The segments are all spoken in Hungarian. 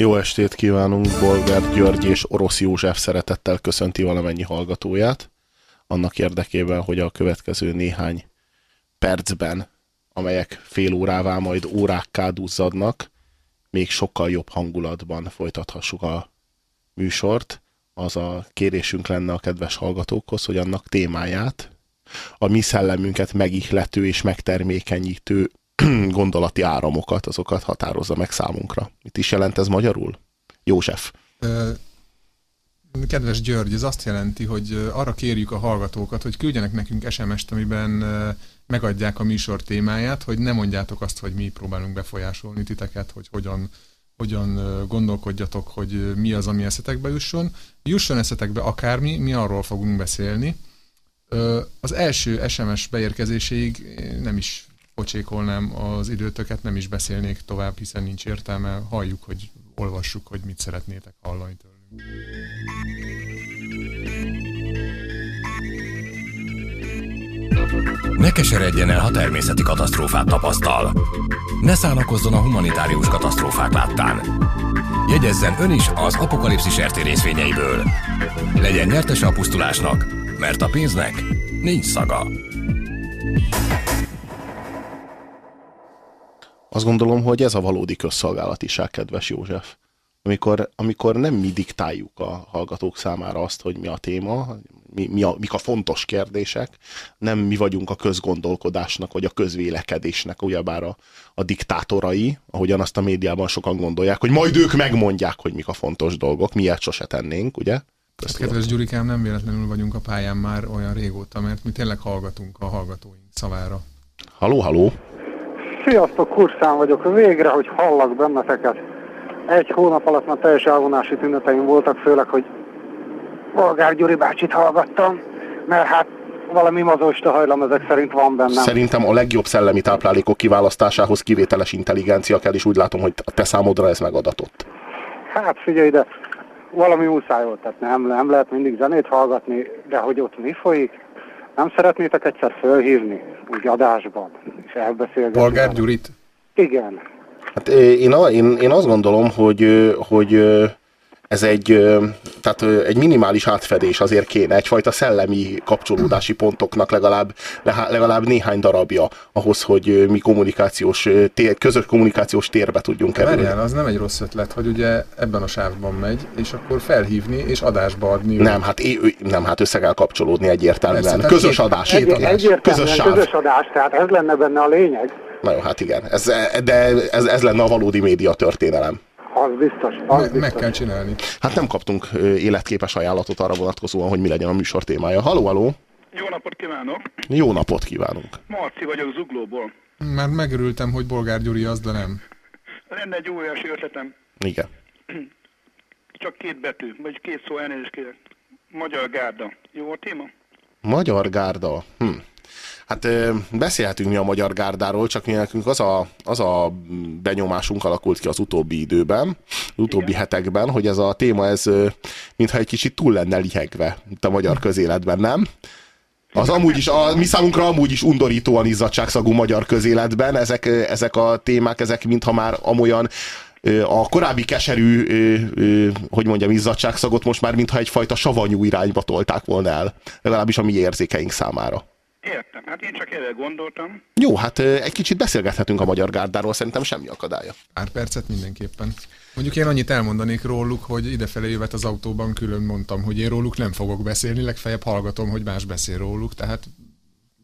Jó estét kívánunk, Bolgár György és Orosz József szeretettel köszönti valamennyi hallgatóját. Annak érdekében, hogy a következő néhány percben, amelyek fél órává, majd órákká duzzadnak, még sokkal jobb hangulatban folytathassuk a műsort. Az a kérésünk lenne a kedves hallgatókhoz, hogy annak témáját, a mi szellemünket megihlető és megtermékenyítő gondolati áramokat, azokat határozza meg számunkra. Mit is jelent ez magyarul? József. Kedves György, ez azt jelenti, hogy arra kérjük a hallgatókat, hogy küldjenek nekünk SMS-t, amiben megadják a műsor témáját, hogy ne mondjátok azt, hogy mi próbálunk befolyásolni titeket, hogy hogyan, hogyan gondolkodjatok, hogy mi az, ami eszetekbe jusson. Jusson eszetekbe akármi, mi arról fogunk beszélni, az első SMS beérkezéséig nem is pocsékolnám az időtöket, nem is beszélnék tovább, hiszen nincs értelme. Halljuk, hogy olvassuk, hogy mit szeretnétek hallani tőlünk. Ne keseredjen el, ha természeti katasztrófát tapasztal. Ne szánakozzon a humanitárius katasztrófák láttán. Jegyezzen ön is az apokalipszis RT részvényeiből. Legyen nyertes a pusztulásnak, mert a pénznek nincs szaga. Azt gondolom, hogy ez a valódi közszolgálatiság, kedves József. Amikor, amikor nem mi diktáljuk a hallgatók számára azt, hogy mi a téma, mi, mi a, mik a fontos kérdések, nem mi vagyunk a közgondolkodásnak, vagy a közvélekedésnek, ugyebár a, a diktátorai, ahogyan azt a médiában sokan gondolják, hogy majd ők megmondják, hogy mik a fontos dolgok, miért sose tennénk, ugye? Hát, kedves Gyurikám, nem véletlenül vagyunk a pályán már olyan régóta, mert mi tényleg hallgatunk a hallgatóink szavára. Haló, haló! Sziasztok, Kurszán vagyok. Végre, hogy hallak benneteket. Egy hónap alatt már teljes elvonási tüneteim voltak, főleg, hogy Bolgár Gyuri bácsit hallgattam, mert hát valami mazoista hajlam ezek szerint van bennem. Szerintem a legjobb szellemi táplálékok kiválasztásához kivételes intelligencia kell, és úgy látom, hogy te számodra ez megadatott. Hát figyelj, de valami muszáj volt, tehát nem, nem lehet mindig zenét hallgatni, de hogy ott mi folyik, nem szeretnétek egyszer fölhívni, úgy adásban, és elbeszélgetni? Polgár Gyurit? Igen. Hát én, én, én azt gondolom, hogy, hogy ez egy, tehát egy minimális átfedés azért kéne, egyfajta szellemi kapcsolódási pontoknak legalább, legalább néhány darabja ahhoz, hogy mi kommunikációs, tér, közös kommunikációs térbe tudjunk kerülni. Várjál, az nem egy rossz ötlet, hogy ugye ebben a sávban megy, és akkor felhívni és adásba adni. Nem, hát, é, nem, hát össze kell kapcsolódni egyértelműen. Persze, közös két, adás. Két adás. Egyértelműen közös, sáv. közös adás, tehát ez lenne benne a lényeg. Na jó, hát igen, ez, de ez, ez lenne a valódi média történelem. Az biztos. Az Me- biztos. Meg kell csinálni. Hát nem kaptunk életképes ajánlatot arra vonatkozóan, hogy mi legyen a műsor témája. Haló, haló! Jó napot kívánok! Jó napot kívánunk! Marci vagyok Zuglóból. Már megörültem, hogy Bolgár Gyuri az, de nem. Lenne egy óriási ötletem. Igen. Csak két betű, vagy két szó elnézést kérek. Magyar Gárda. Jó a téma? Magyar Gárda. Hm. Hát beszélhetünk mi a magyar gárdáról, csak mi nekünk az a, az a benyomásunk alakult ki az utóbbi időben, az utóbbi Igen. hetekben, hogy ez a téma, ez mintha egy kicsit túl lenne lihegve itt a magyar közéletben, nem? Az amúgy is, a, mi számunkra amúgy is undorítóan izzadságszagú magyar közéletben, ezek, ezek a témák, ezek mintha már amolyan a korábbi keserű, hogy mondjam, izzadságszagot most már mintha egyfajta savanyú irányba tolták volna el, legalábbis a mi érzékeink számára. Értem, hát én csak erre gondoltam. Jó, hát egy kicsit beszélgethetünk a magyar gárdáról, szerintem semmi akadálya. Pár percet mindenképpen. Mondjuk én annyit elmondanék róluk, hogy idefelé jövet az autóban külön mondtam, hogy én róluk nem fogok beszélni, legfeljebb hallgatom, hogy más beszél róluk, tehát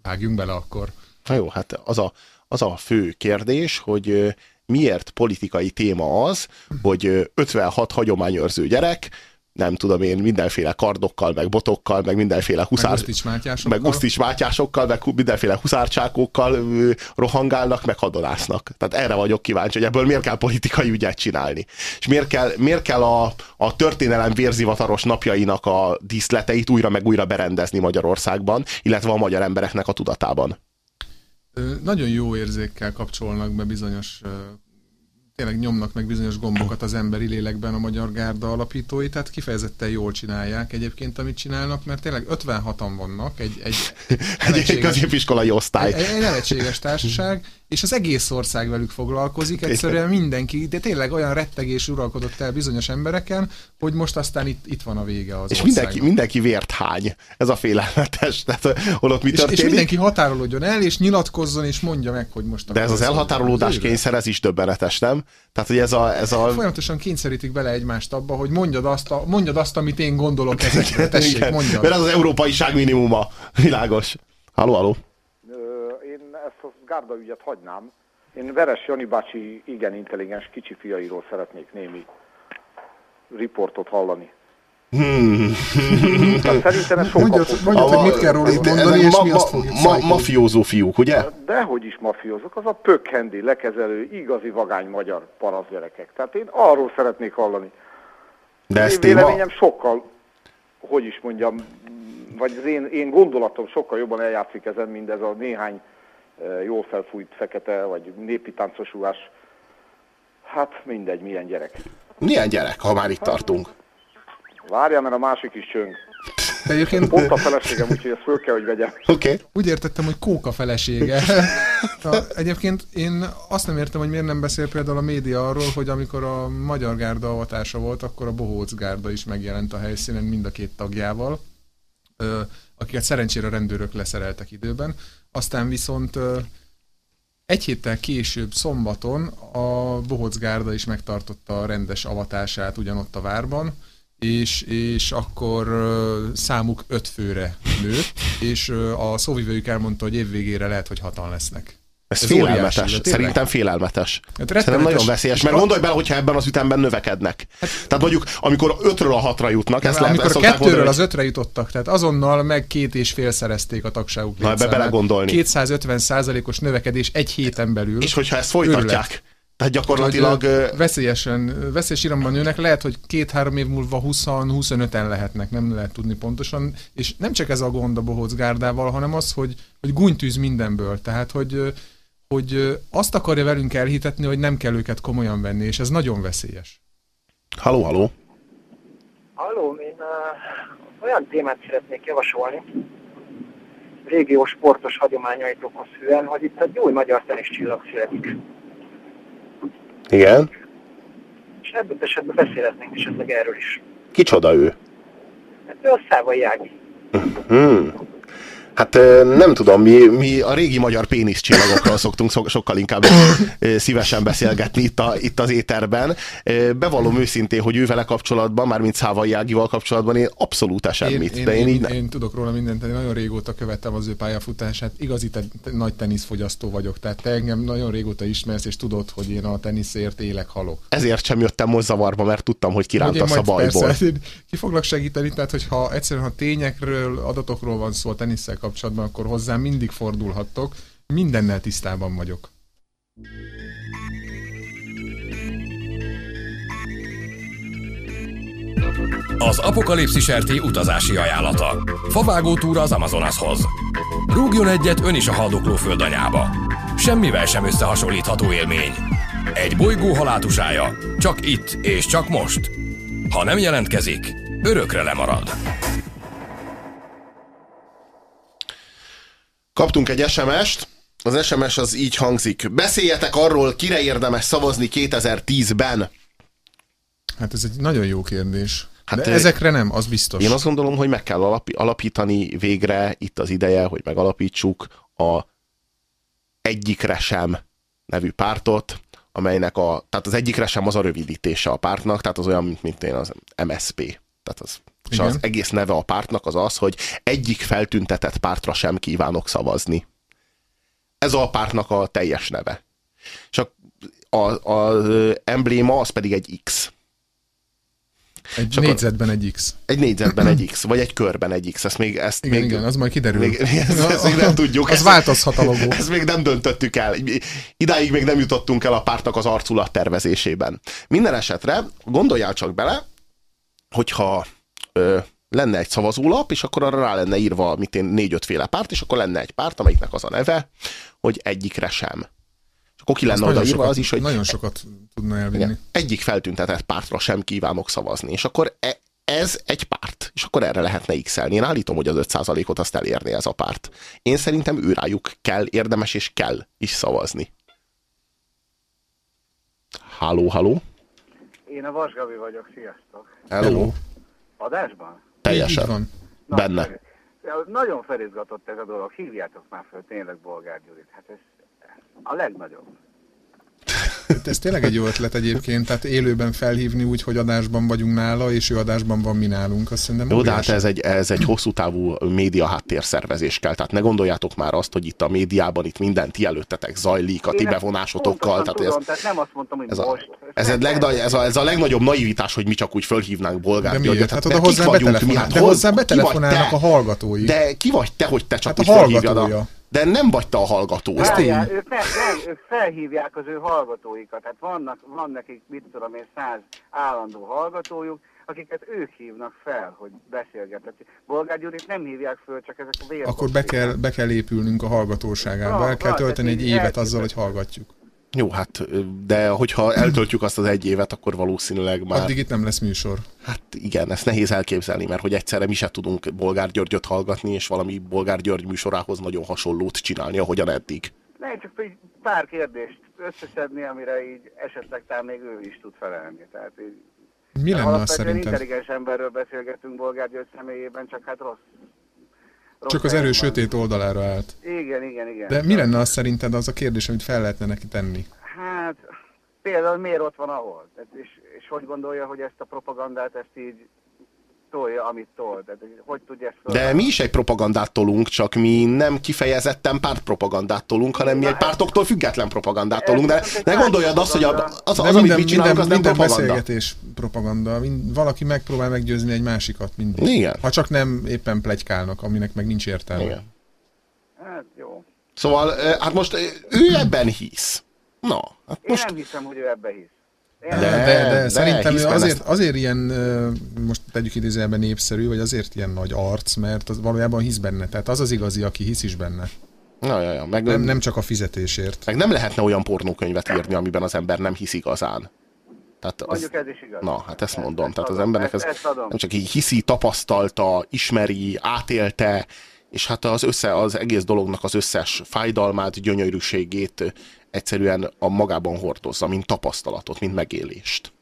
vágjunk bele akkor. Na jó, hát az a, az a fő kérdés, hogy miért politikai téma az, hogy 56 hagyományőrző gyerek nem tudom én, mindenféle kardokkal, meg botokkal, meg mindenféle huszár... Meg Usztics Mátyásokkal. Meg mindenféle huszárcsákokkal rohangálnak, meg hadonásznak. Tehát erre vagyok kíváncsi, hogy ebből miért kell politikai ügyet csinálni. És miért kell, miért kell a, a történelem vérzivataros napjainak a díszleteit újra meg újra berendezni Magyarországban, illetve a magyar embereknek a tudatában. Nagyon jó érzékkel kapcsolnak be bizonyos tényleg nyomnak meg bizonyos gombokat az emberi lélekben a Magyar Gárda alapítói, tehát kifejezetten jól csinálják egyébként, amit csinálnak, mert tényleg 56-an vannak, egy, egy, egy, középiskolai osztály. Egy, egy nevetséges társaság, és az egész ország velük foglalkozik, egyszerűen mindenki, de tényleg olyan rettegés uralkodott el bizonyos embereken, hogy most aztán itt, itt van a vége az És mindenki, mindenki vért hány, ez a félelmetes, tehát holott mi és, történik. És mindenki határolódjon el, és nyilatkozzon, és mondja meg, hogy most... De ez az elhatárolódás kényszer, ez is döbbenetes, nem? Tehát, hogy ez a, ez a... Folyamatosan kényszerítik bele egymást abba, hogy mondjad azt, a, mondjad azt amit én gondolok ezekre. Tessék, Igen, mondjad. Mert ez az európai minimuma. Világos. Halló, halló. Én ezt gárda ügyet hagynám. Én Veres Jani bácsi igen intelligens kicsi fiairól szeretnék némi riportot hallani. Hmm. Tehát szerintem ez Mondjad, mondjad hogy mit kell róluk mondani, és mi azt fogjuk ma, szájkolni. Mafiózó fiúk, ugye? Dehogy is mafiózok, az a pökhendi, lekezelő, igazi vagány magyar paraszgyerekek. Tehát én arról szeretnék hallani. De ez én téma... véleményem sokkal, hogy is mondjam, vagy az én, én gondolatom sokkal jobban eljátszik ezen, mint ez a néhány jól felfújt fekete, vagy népi táncosulás. Hát mindegy, milyen gyerek. Milyen gyerek, ha már itt tartunk? Várjál, mert a másik is csöng. Egyébként Pont a feleségem, úgyhogy ezt föl kell, hogy vegyem. Oké. Okay. úgy értettem, hogy kóka felesége. Na, egyébként én azt nem értem, hogy miért nem beszél például a média arról, hogy amikor a Magyar Gárda avatása volt, akkor a Bohóc Gárda is megjelent a helyszínen mind a két tagjával, akiket szerencsére rendőrök leszereltek időben. Aztán viszont egy héttel később, szombaton a Bohóc Gárda is megtartotta a rendes avatását ugyanott a várban, és, és akkor számuk öt főre nőtt, és a szóvivőjük elmondta, hogy évvégére lehet, hogy hatan lesznek. Ez, Ez félelmetes. óriási. Szerintem félelmetes. Hát Szerintem nagyon veszélyes, mert gondolj bele, hogyha ebben az ütemben növekednek. Tehát mondjuk, amikor ötről a hatra jutnak, ezt lehet, amikor kettőről mondani, az ötre jutottak, tehát azonnal meg két és fél szerezték a tagságuk Na, ebbe belegondolni. 250 százalékos növekedés egy héten belül. és hogyha ezt folytatják, Őrület. tehát gyakorlatilag... Hogy, veszélyesen, veszélyes iramban nőnek, lehet, hogy két-három év múlva 20-25-en lehetnek, nem lehet tudni pontosan, és nem csak ez a gond a Bohóc gárdával, hanem az, hogy, hogy gúnytűz mindenből, tehát, hogy, hogy azt akarja velünk elhitetni, hogy nem kell őket komolyan venni, és ez nagyon veszélyes. Haló, haló. Halló, én uh, olyan témát szeretnék javasolni, régió sportos hagyományaitokhoz hűen, hogy itt egy új magyar teniscsillag születik. Igen. És ebből esetben beszélhetnénk esetleg erről is. Kicsoda ő? Hát ő a Szávai Ági. Hmm. Hát nem tudom, mi, mi a régi magyar péniszcsillagokról szoktunk so, sokkal inkább szívesen beszélgetni itt, a, itt az éterben. Bevallom őszintén, hogy ővele kapcsolatban, mármint Szávai Ágival kapcsolatban én abszolút semmit. Én, de én, én, így nem. én tudok róla mindent, én nagyon régóta követtem az ő pályafutását, igazi te, te, nagy teniszfogyasztó vagyok, tehát te engem nagyon régóta ismersz, és tudod, hogy én a teniszért élek, halok. Ezért sem jöttem most zavarba, mert tudtam, hogy kirántasz a bajból. Persze, ki foglak segíteni, tehát hogyha egyszerűen ha tényekről, adatokról van szó a tenisszel kapcsolatban, akkor hozzám mindig fordulhattok, mindennel tisztában vagyok. Az apokalipszis RT utazási ajánlata. Favágó túra az Amazonashoz. Rúgjon egyet ön is a haldokló földanyába. Semmivel sem összehasonlítható élmény. Egy bolygó halátusája. Csak itt és csak most. Ha nem jelentkezik, örökre lemarad. Kaptunk egy SMS-t, az SMS az így hangzik. Beszéljetek arról, kire érdemes szavazni 2010-ben. Hát ez egy nagyon jó kérdés. Hát, De ezekre nem, az biztos. Én azt gondolom, hogy meg kell alapi, alapítani végre, itt az ideje, hogy megalapítsuk a egyikre sem nevű pártot, amelynek a, tehát az egyikre sem az a rövidítése a pártnak, tehát az olyan, mint, mint én az MSP. Tehát az, és Igen. az egész neve a pártnak az az, hogy egyik feltüntetett pártra sem kívánok szavazni. Ez a pártnak a teljes neve. És a, a, a, a embléma az pedig egy X. Egy akkor- négyzetben egy X. Egy négyzetben egy X, vagy egy körben egy X. Ezt még, ezt Igen, még, igen, az majd kiderül. még, ezt, ezt még nem tudjuk. Az Ezt- változhat a logó. Ezt még nem döntöttük el. Idáig még nem jutottunk el a pártnak az arculat tervezésében. Minden esetre gondoljál csak bele, hogyha ö, lenne egy szavazólap, és akkor arra rá lenne írva, mint én négy-öt féle párt, és akkor lenne egy párt, amelyiknek az a neve, hogy egyikre sem. És akkor ki lenne odaírva sokat- az is, hogy Nagyon sokat tudna elvinni. igen, egyik feltüntetett pártra sem kívánok szavazni. És akkor e, ez egy párt, és akkor erre lehetne x -elni. Én állítom, hogy az 5%-ot azt elérné ez a párt. Én szerintem őrájuk kell, érdemes és kell is szavazni. Háló, háló. Én a Vasgavi vagyok, sziasztok. Hello. Adásban? Teljesen. Van. Na, Benne. fel- Nagyon felizgatott ez a dolog, hívjátok már föl tényleg Bolgár Gyurit. Hát ez a legnagyobb. Ez tényleg egy jó ötlet egyébként, tehát élőben felhívni úgy, hogy adásban vagyunk nála, és ő adásban van mi nálunk, azt szerintem Jó, de hát ez egy, ez egy hosszú távú média háttérszervezés kell. Tehát ne gondoljátok már azt, hogy itt a médiában itt minden ti előttetek zajlik, a ti Én bevonásotokkal. Tehát ez, tudom, tehát nem azt mondtam, hogy ez, a, most. ez, egy legnagy, ez, a, ez a legnagyobb naivitás, hogy mi csak úgy fölhívnánk Bolgár De miért? Hát oda hozzám vagyunk mi? Hát de vagy betelefonálnak te? a hallgatói. De ki vagy te, hogy te csak Hát úgy a hallgatója. De nem vagy te a hallgató. Ez tény. Ők, ne, nem, ők felhívják az ő hallgatóikat. Hát vannak, van nekik, mit tudom én, száz állandó hallgatójuk, akiket ők hívnak fel, hogy beszélgetni. Bolgár Gyurit nem hívják föl, csak ezek a vér. Akkor be kell, be kell épülnünk a hallgatóságába, el kell tölteni tehát egy évet azzal, hogy hallgatjuk. Jó, hát, de hogyha eltöltjük azt az egy évet, akkor valószínűleg már... Addig itt nem lesz műsor. Hát igen, ezt nehéz elképzelni, mert hogy egyszerre mi se tudunk Bolgár Györgyöt hallgatni, és valami Bolgár György műsorához nagyon hasonlót csinálni, ahogyan eddig. Ne, csak így pár kérdést összeszedni, amire így esetleg talán még ő is tud felelni. Tehát így, Mi lenne az szerinted? intelligens emberről beszélgetünk Bolgár György személyében, csak hát rossz. Csak az erő sötét oldalára állt. Igen, igen, igen. De mi lenne az szerinted az a kérdés, amit fel lehetne neki tenni? Hát például miért ott van ahol? És, és hogy gondolja, hogy ezt a propagandát ezt így tolja, amit tol? Tehát, hogy, hogy tudja ezt De mi is egy propagandát tolunk, csak mi nem kifejezetten pártpropagandát tolunk, hanem mi egy pártoktól független propagandát tolunk. De ne gondoljad azt, hogy az, az, De amit mi csinálunk, az minden, nem minden propaganda. beszélgetés propaganda. Mind, valaki megpróbál meggyőzni egy másikat mindig. Igen. Ha csak nem éppen plegykálnak, aminek meg nincs értelme. Igen. Hát jó. Szóval, hát most ő ebben hisz. Na, hát Én most nem hiszem, hogy ő ebbe hisz. De, De- de, de, szerintem ő azért, ezt. azért ilyen, most tegyük idézőjelben népszerű, vagy azért ilyen nagy arc, mert az valójában hisz benne. Tehát az az igazi, aki hisz is benne. Na, ja, ja, meg, Nem, nem csak a fizetésért. meg nem lehetne olyan pornókönyvet írni, amiben az ember nem hisz igazán. Tehát az, Mondjuk ez is igaz. na, hát ezt mondom. Tehát az adom, embernek ez ezt, ezt adom. nem csak így hiszi, tapasztalta, ismeri, átélte, és hát az, össze, az egész dolognak az összes fájdalmát, gyönyörűségét egyszerűen a magában hordozza, mint tapasztalatot, mint megélést.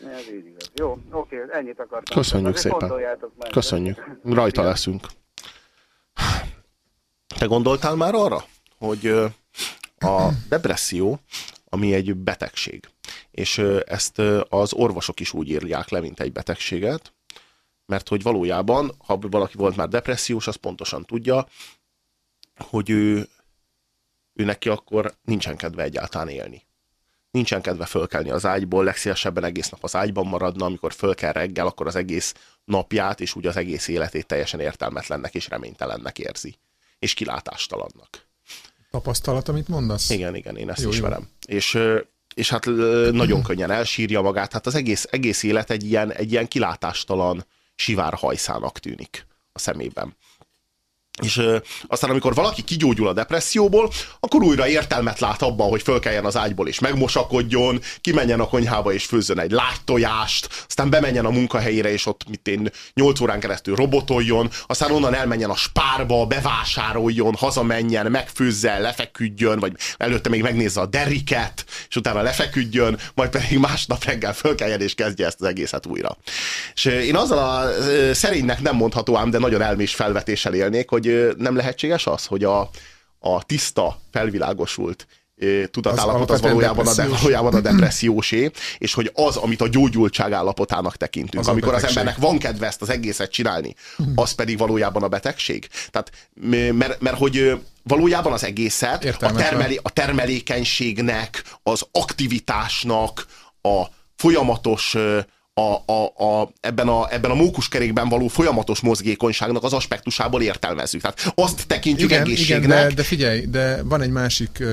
Ez így igaz. Jó, oké, ennyit akartam. Köszönjük Azért szépen. Köszönjük. Rajta leszünk. Te gondoltál már arra, hogy a depresszió, ami egy betegség, és ezt az orvosok is úgy írják le, mint egy betegséget, mert hogy valójában, ha valaki volt már depressziós, az pontosan tudja, hogy ő, ő neki akkor nincsen kedve egyáltalán élni. Nincsen kedve fölkelni az ágyból, legszívesebben egész nap az ágyban maradna, amikor fölkel reggel, akkor az egész napját és úgy az egész életét teljesen értelmetlennek és reménytelennek érzi. És kilátástalannak. Tapasztalat, amit mondasz? Igen, igen, én ezt Jó, jó, jó. ismerem. És, és hát nagyon könnyen elsírja magát, hát az egész, egész élet egy ilyen, egy ilyen kilátástalan sivárhajszának tűnik a szemében. És ö, aztán, amikor valaki kigyógyul a depresszióból, akkor újra értelmet lát abban, hogy fölkeljen az ágyból és megmosakodjon, kimenjen a konyhába és főzzön egy lágytojást, aztán bemenjen a munkahelyére és ott mit én 8 órán keresztül robotoljon, aztán onnan elmenjen a spárba, bevásároljon, hazamenjen, megfőzze, lefeküdjön, vagy előtte még megnézze a deriket, és utána lefeküdjön, majd pedig másnap reggel fölkeljen és kezdje ezt az egészet újra. És én azzal a szerénynek nem mondható ám, de nagyon elmés felvetéssel élnék, hogy ö, nem lehetséges az, hogy a, a tiszta, felvilágosult tudatállapot az, alapvetően valójában, a de, valójában a depressziósé, és hogy az, amit a gyógyultság állapotának tekintünk, Az amikor az embernek van kedve ezt az egészet csinálni, az pedig valójában a betegség. Tehát, mert, mert hogy valójában az egészet a, termeli, a termelékenységnek, az aktivitásnak, a folyamatos a, a, a, ebben, a, ebben a mókuskerékben való folyamatos mozgékonyságnak az aspektusából értelmezzük. Tehát azt tekintjük igen, egészségnek. Igen, de, de figyelj, de van egy másik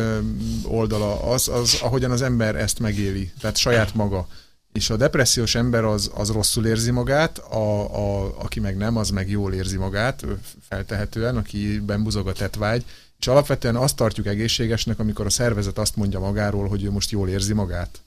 oldala, az, az, ahogyan az ember ezt megéli, tehát saját maga. És a depressziós ember az, az rosszul érzi magát, a, a, aki meg nem, az meg jól érzi magát, feltehetően, akiben buzog a tetvágy, és alapvetően azt tartjuk egészségesnek, amikor a szervezet azt mondja magáról, hogy ő most jól érzi magát.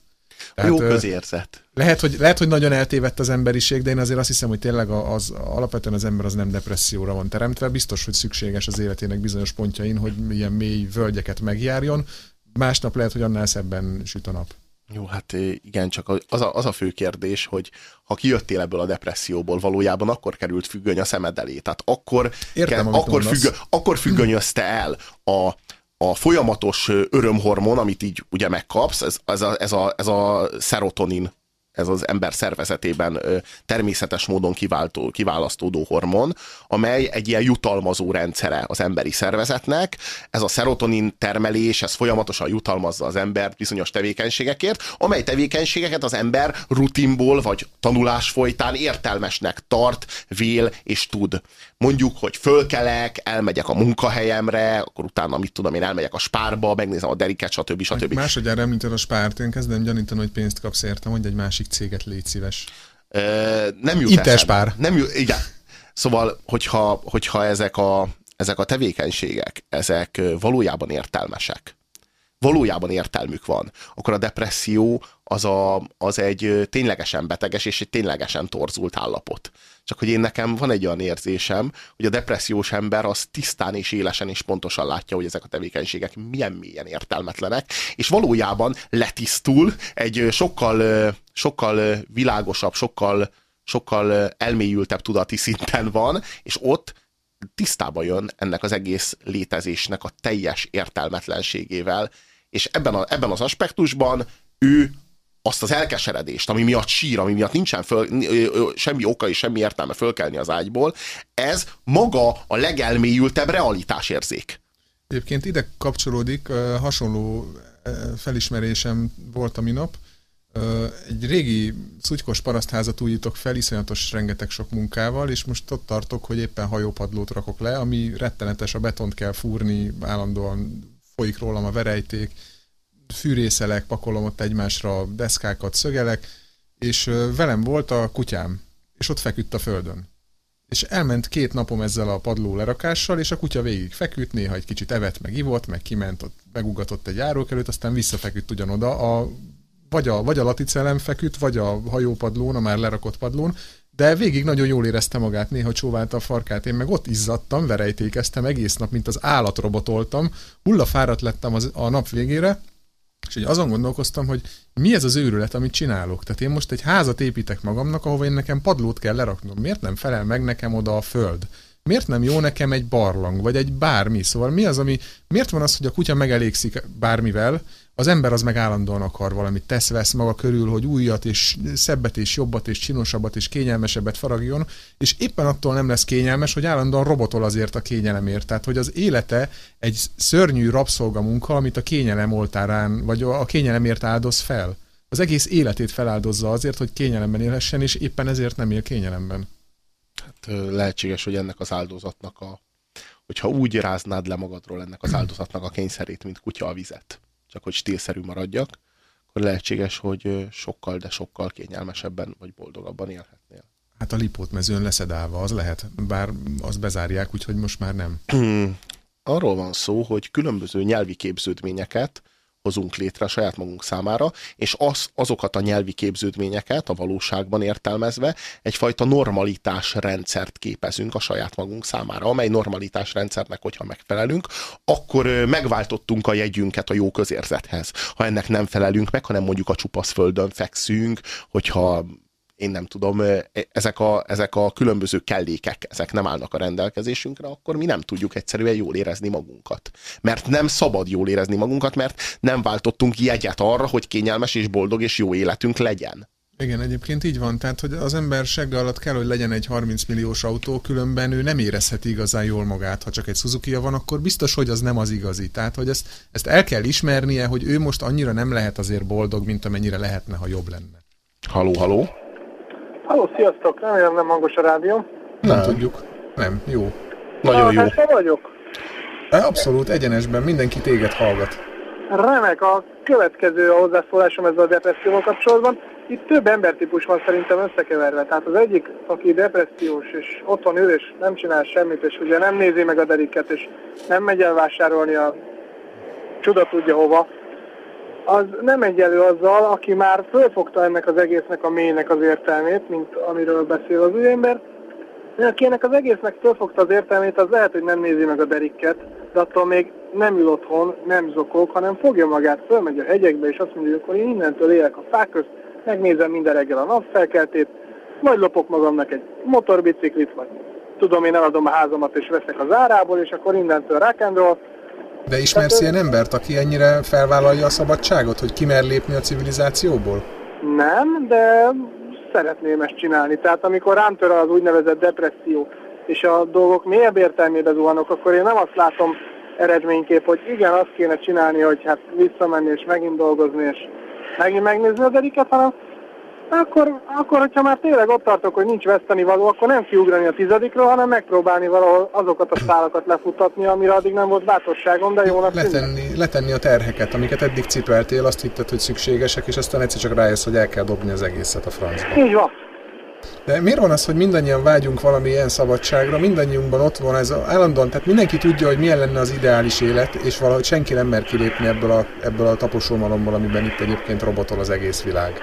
Tehát, jó közérzet. Lehet hogy, lehet, hogy nagyon eltévedt az emberiség, de én azért azt hiszem, hogy tényleg az, alapvetően az ember az nem depresszióra van teremtve. Biztos, hogy szükséges az életének bizonyos pontjain, hogy ilyen mély völgyeket megjárjon. Másnap lehet, hogy annál szebben süt a nap. Jó, hát igen, csak az a, az a fő kérdés, hogy ha kijöttél ebből a depresszióból, valójában akkor került függöny a szemed elé. Tehát akkor, Értem, kell, akkor, függö, akkor függönyözte el a, a folyamatos örömhormon, amit így ugye megkapsz, ez, ez, a, ez, a, ez a serotonin ez az ember szervezetében természetes módon kiváltó, kiválasztódó hormon, amely egy ilyen jutalmazó rendszere az emberi szervezetnek. Ez a serotonin termelés, ez folyamatosan jutalmazza az embert bizonyos tevékenységekért, amely tevékenységeket az ember rutinból vagy tanulás folytán értelmesnek tart, vél és tud. Mondjuk, hogy fölkelek, elmegyek a munkahelyemre, akkor utána mit tudom én, elmegyek a spárba, megnézem a deriket, stb. stb. Másodjára említed a spárt, én kezdem gyanítani, hogy pénzt kapsz értem, hogy egy másik céget légy szíves. Ö, nem jut Interspár. Nem jut, igen. Szóval, hogyha, hogyha ezek, a, ezek a tevékenységek, ezek valójában értelmesek, valójában értelmük van, akkor a depresszió az, a, az egy ténylegesen beteges és egy ténylegesen torzult állapot. Csak hogy én nekem van egy olyan érzésem, hogy a depressziós ember az tisztán és élesen és pontosan látja, hogy ezek a tevékenységek milyen mélyen értelmetlenek, és valójában letisztul, egy sokkal, sokkal világosabb, sokkal, sokkal elmélyültebb tudati szinten van, és ott tisztába jön ennek az egész létezésnek a teljes értelmetlenségével, és ebben, a, ebben az aspektusban ő azt az elkeseredést, ami miatt sír, ami miatt nincsen föl, semmi oka és semmi értelme fölkelni az ágyból, ez maga a legelmélyültebb realitásérzék. Egyébként ide kapcsolódik, hasonló felismerésem volt a minap. Egy régi szutykos parasztházat újítok fel, iszonyatos rengeteg sok munkával, és most ott tartok, hogy éppen hajópadlót rakok le, ami rettenetes, a betont kell fúrni, állandóan folyik rólam a verejték, fűrészelek, pakolom ott egymásra deszkákat, szögelek, és velem volt a kutyám, és ott feküdt a földön. És elment két napom ezzel a padló lerakással, és a kutya végig feküdt, néha egy kicsit evett, meg ivott, meg kiment, ott megugatott egy járókelőt, aztán visszafeküdt ugyanoda. A, vagy, a, vagy a laticelem feküdt, vagy a hajópadlón, a már lerakott padlón, de végig nagyon jól érezte magát, néha csóválta a farkát. Én meg ott izzadtam, verejtékeztem egész nap, mint az állatrobotoltam, hullafáradt lettem az, a nap végére, és így azon gondolkoztam, hogy mi ez az őrület, amit csinálok. Tehát én most egy házat építek magamnak, ahova én nekem padlót kell leraknom. Miért nem felel meg nekem oda a föld? Miért nem jó nekem egy barlang, vagy egy bármi? Szóval mi az, ami... Miért van az, hogy a kutya megelégszik bármivel, az ember az meg állandóan akar valamit, tesz-vesz maga körül, hogy újat és szebbet és jobbat és csinosabbat és kényelmesebbet faragjon, és éppen attól nem lesz kényelmes, hogy állandóan robotol azért a kényelemért. Tehát, hogy az élete egy szörnyű rabszolgamunka, amit a kényelem oltárán, vagy a kényelemért áldoz fel. Az egész életét feláldozza azért, hogy kényelemben élhessen, és éppen ezért nem él kényelemben. Hát lehetséges, hogy ennek az áldozatnak a hogyha úgy ráznád le magadról ennek az áldozatnak a kényszerét, mint kutya a vizet csak hogy stílszerű maradjak, akkor lehetséges, hogy sokkal, de sokkal kényelmesebben vagy boldogabban élhetnél. Hát a lipót mezőn leszedálva az lehet, bár azt bezárják, úgyhogy most már nem. Arról van szó, hogy különböző nyelvi képződményeket hozunk létre a saját magunk számára, és az, azokat a nyelvi képződményeket a valóságban értelmezve egyfajta normalitás rendszert képezünk a saját magunk számára, amely normalitás rendszernek, hogyha megfelelünk, akkor megváltottunk a jegyünket a jó közérzethez. Ha ennek nem felelünk meg, hanem mondjuk a csupasz földön fekszünk, hogyha én nem tudom, e, ezek a, ezek a különböző kellékek, ezek nem állnak a rendelkezésünkre, akkor mi nem tudjuk egyszerűen jól érezni magunkat. Mert nem szabad jól érezni magunkat, mert nem váltottunk jegyet arra, hogy kényelmes és boldog és jó életünk legyen. Igen, egyébként így van. Tehát, hogy az ember segge alatt kell, hogy legyen egy 30 milliós autó, különben ő nem érezheti igazán jól magát. Ha csak egy suzuki van, akkor biztos, hogy az nem az igazi. Tehát, hogy ezt, ezt el kell ismernie, hogy ő most annyira nem lehet azért boldog, mint amennyire lehetne, ha jobb lenne. Haló, haló! Halló, sziasztok! Remélem nem hangos a rádió. Nem tudjuk. Nem, jó. Nagyon jó. Hát vagyok. E, Abszolút egyenesben mindenki téged hallgat. Remek, a következő a hozzászólásom ezzel a depresszióval kapcsolatban. Itt több embertípus van szerintem összekeverve. Tehát az egyik, aki depressziós, és otthon ül, és nem csinál semmit, és ugye nem nézi meg a dediket, és nem megy el vásárolni a csuda tudja hova, az nem egyelő azzal, aki már fölfogta ennek az egésznek a mélynek az értelmét, mint amiről beszél az új ember, aki ennek az egésznek fölfogta az értelmét, az lehet, hogy nem nézi meg a derikket, de attól még nem ül otthon, nem zokog, hanem fogja magát, fölmegy a hegyekbe, és azt mondja, hogy akkor én innentől élek a fák közt, megnézem minden reggel a napfelkeltét, majd lopok magamnak egy motorbiciklit, vagy tudom, én eladom a házamat és veszek az árából, és akkor innentől roll. De ismersz ilyen embert, aki ennyire felvállalja a szabadságot, hogy kimer lépni a civilizációból? Nem, de szeretném ezt csinálni. Tehát amikor rám tör az úgynevezett depresszió, és a dolgok mélyebb értelmébe zuhanok, akkor én nem azt látom eredménykép, hogy igen, azt kéne csinálni, hogy hát visszamenni és megint dolgozni, és megint megnézni az ediket, hanem akkor, akkor, hogyha már tényleg ott tartok, hogy nincs veszteni való, akkor nem kiugrani a tizedikről, hanem megpróbálni valahol azokat a szálakat lefutatni, amire addig nem volt bátorságom, de jónak. Letenni, letenni a terheket, amiket eddig cipeltél, azt hitted, hogy szükségesek, és aztán egyszer csak rájössz, hogy el kell dobni az egészet a francba. Így van. De miért van az, hogy mindannyian vágyunk valami ilyen szabadságra, mindannyiunkban ott van ez a, állandóan, tehát mindenki tudja, hogy milyen lenne az ideális élet, és valahogy senki nem mer kilépni ebből a, ebből a taposómalomból, amiben itt egyébként robotol az egész világ.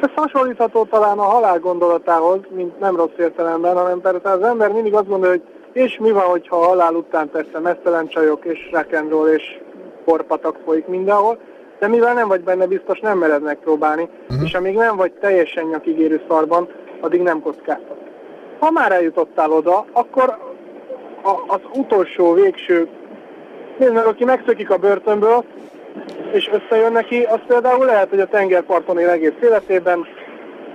Ez hasonlítható talán a halál gondolatához, mint nem rossz értelemben, hanem persze az ember mindig azt gondolja, hogy és mi van, hogyha a halál után persze mesztelen csajok és rock'n'roll és porpatak folyik mindenhol, de mivel nem vagy benne biztos, nem mered megpróbálni, uh-huh. és amíg nem vagy teljesen nyakigérő szarban, addig nem kockáztat. Ha már eljutottál oda, akkor a, az utolsó, végső, nézd meg, aki megszökik a börtönből, és összejön neki, az például lehet, hogy a tengerparton él egész életében,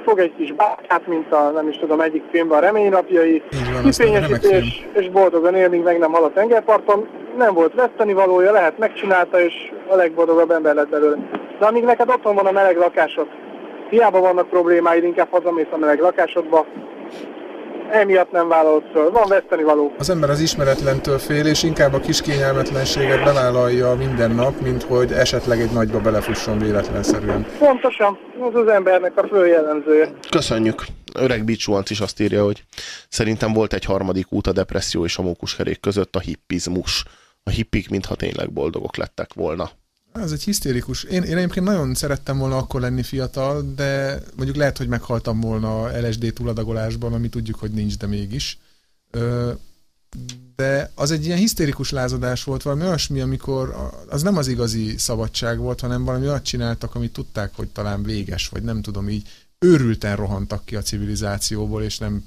fog egy kis bátyát, mint a, nem is tudom, egyik filmben a reménynapjai, kifényesít és, és boldogan él, míg meg nem hal a tengerparton, nem volt veszteni valója, lehet megcsinálta, és a legboldogabb ember lett belőle. De amíg neked otthon van a meleg lakásod, hiába vannak problémáid, inkább hazamész a meleg lakásodba, emiatt nem vállalod föl. Van veszteni való. Az ember az ismeretlentől fél, és inkább a kis kényelmetlenséget bevállalja minden nap, mint hogy esetleg egy nagyba belefusson véletlenszerűen. Pontosan, az az embernek a fő jellemzője. Köszönjük. Öreg Bicsuanc is azt írja, hogy szerintem volt egy harmadik út a depresszió és a mókuskerék között, a hippizmus. A hippik mintha tényleg boldogok lettek volna. Ez egy hisztérikus. Én, én egyébként nagyon szerettem volna akkor lenni fiatal, de mondjuk lehet, hogy meghaltam volna LSD túladagolásban, ami tudjuk, hogy nincs, de mégis. Ö, de az egy ilyen hisztérikus lázadás volt, valami olyasmi, amikor az nem az igazi szabadság volt, hanem valami olyat csináltak, amit tudták, hogy talán véges, vagy nem tudom így, őrülten rohantak ki a civilizációból, és nem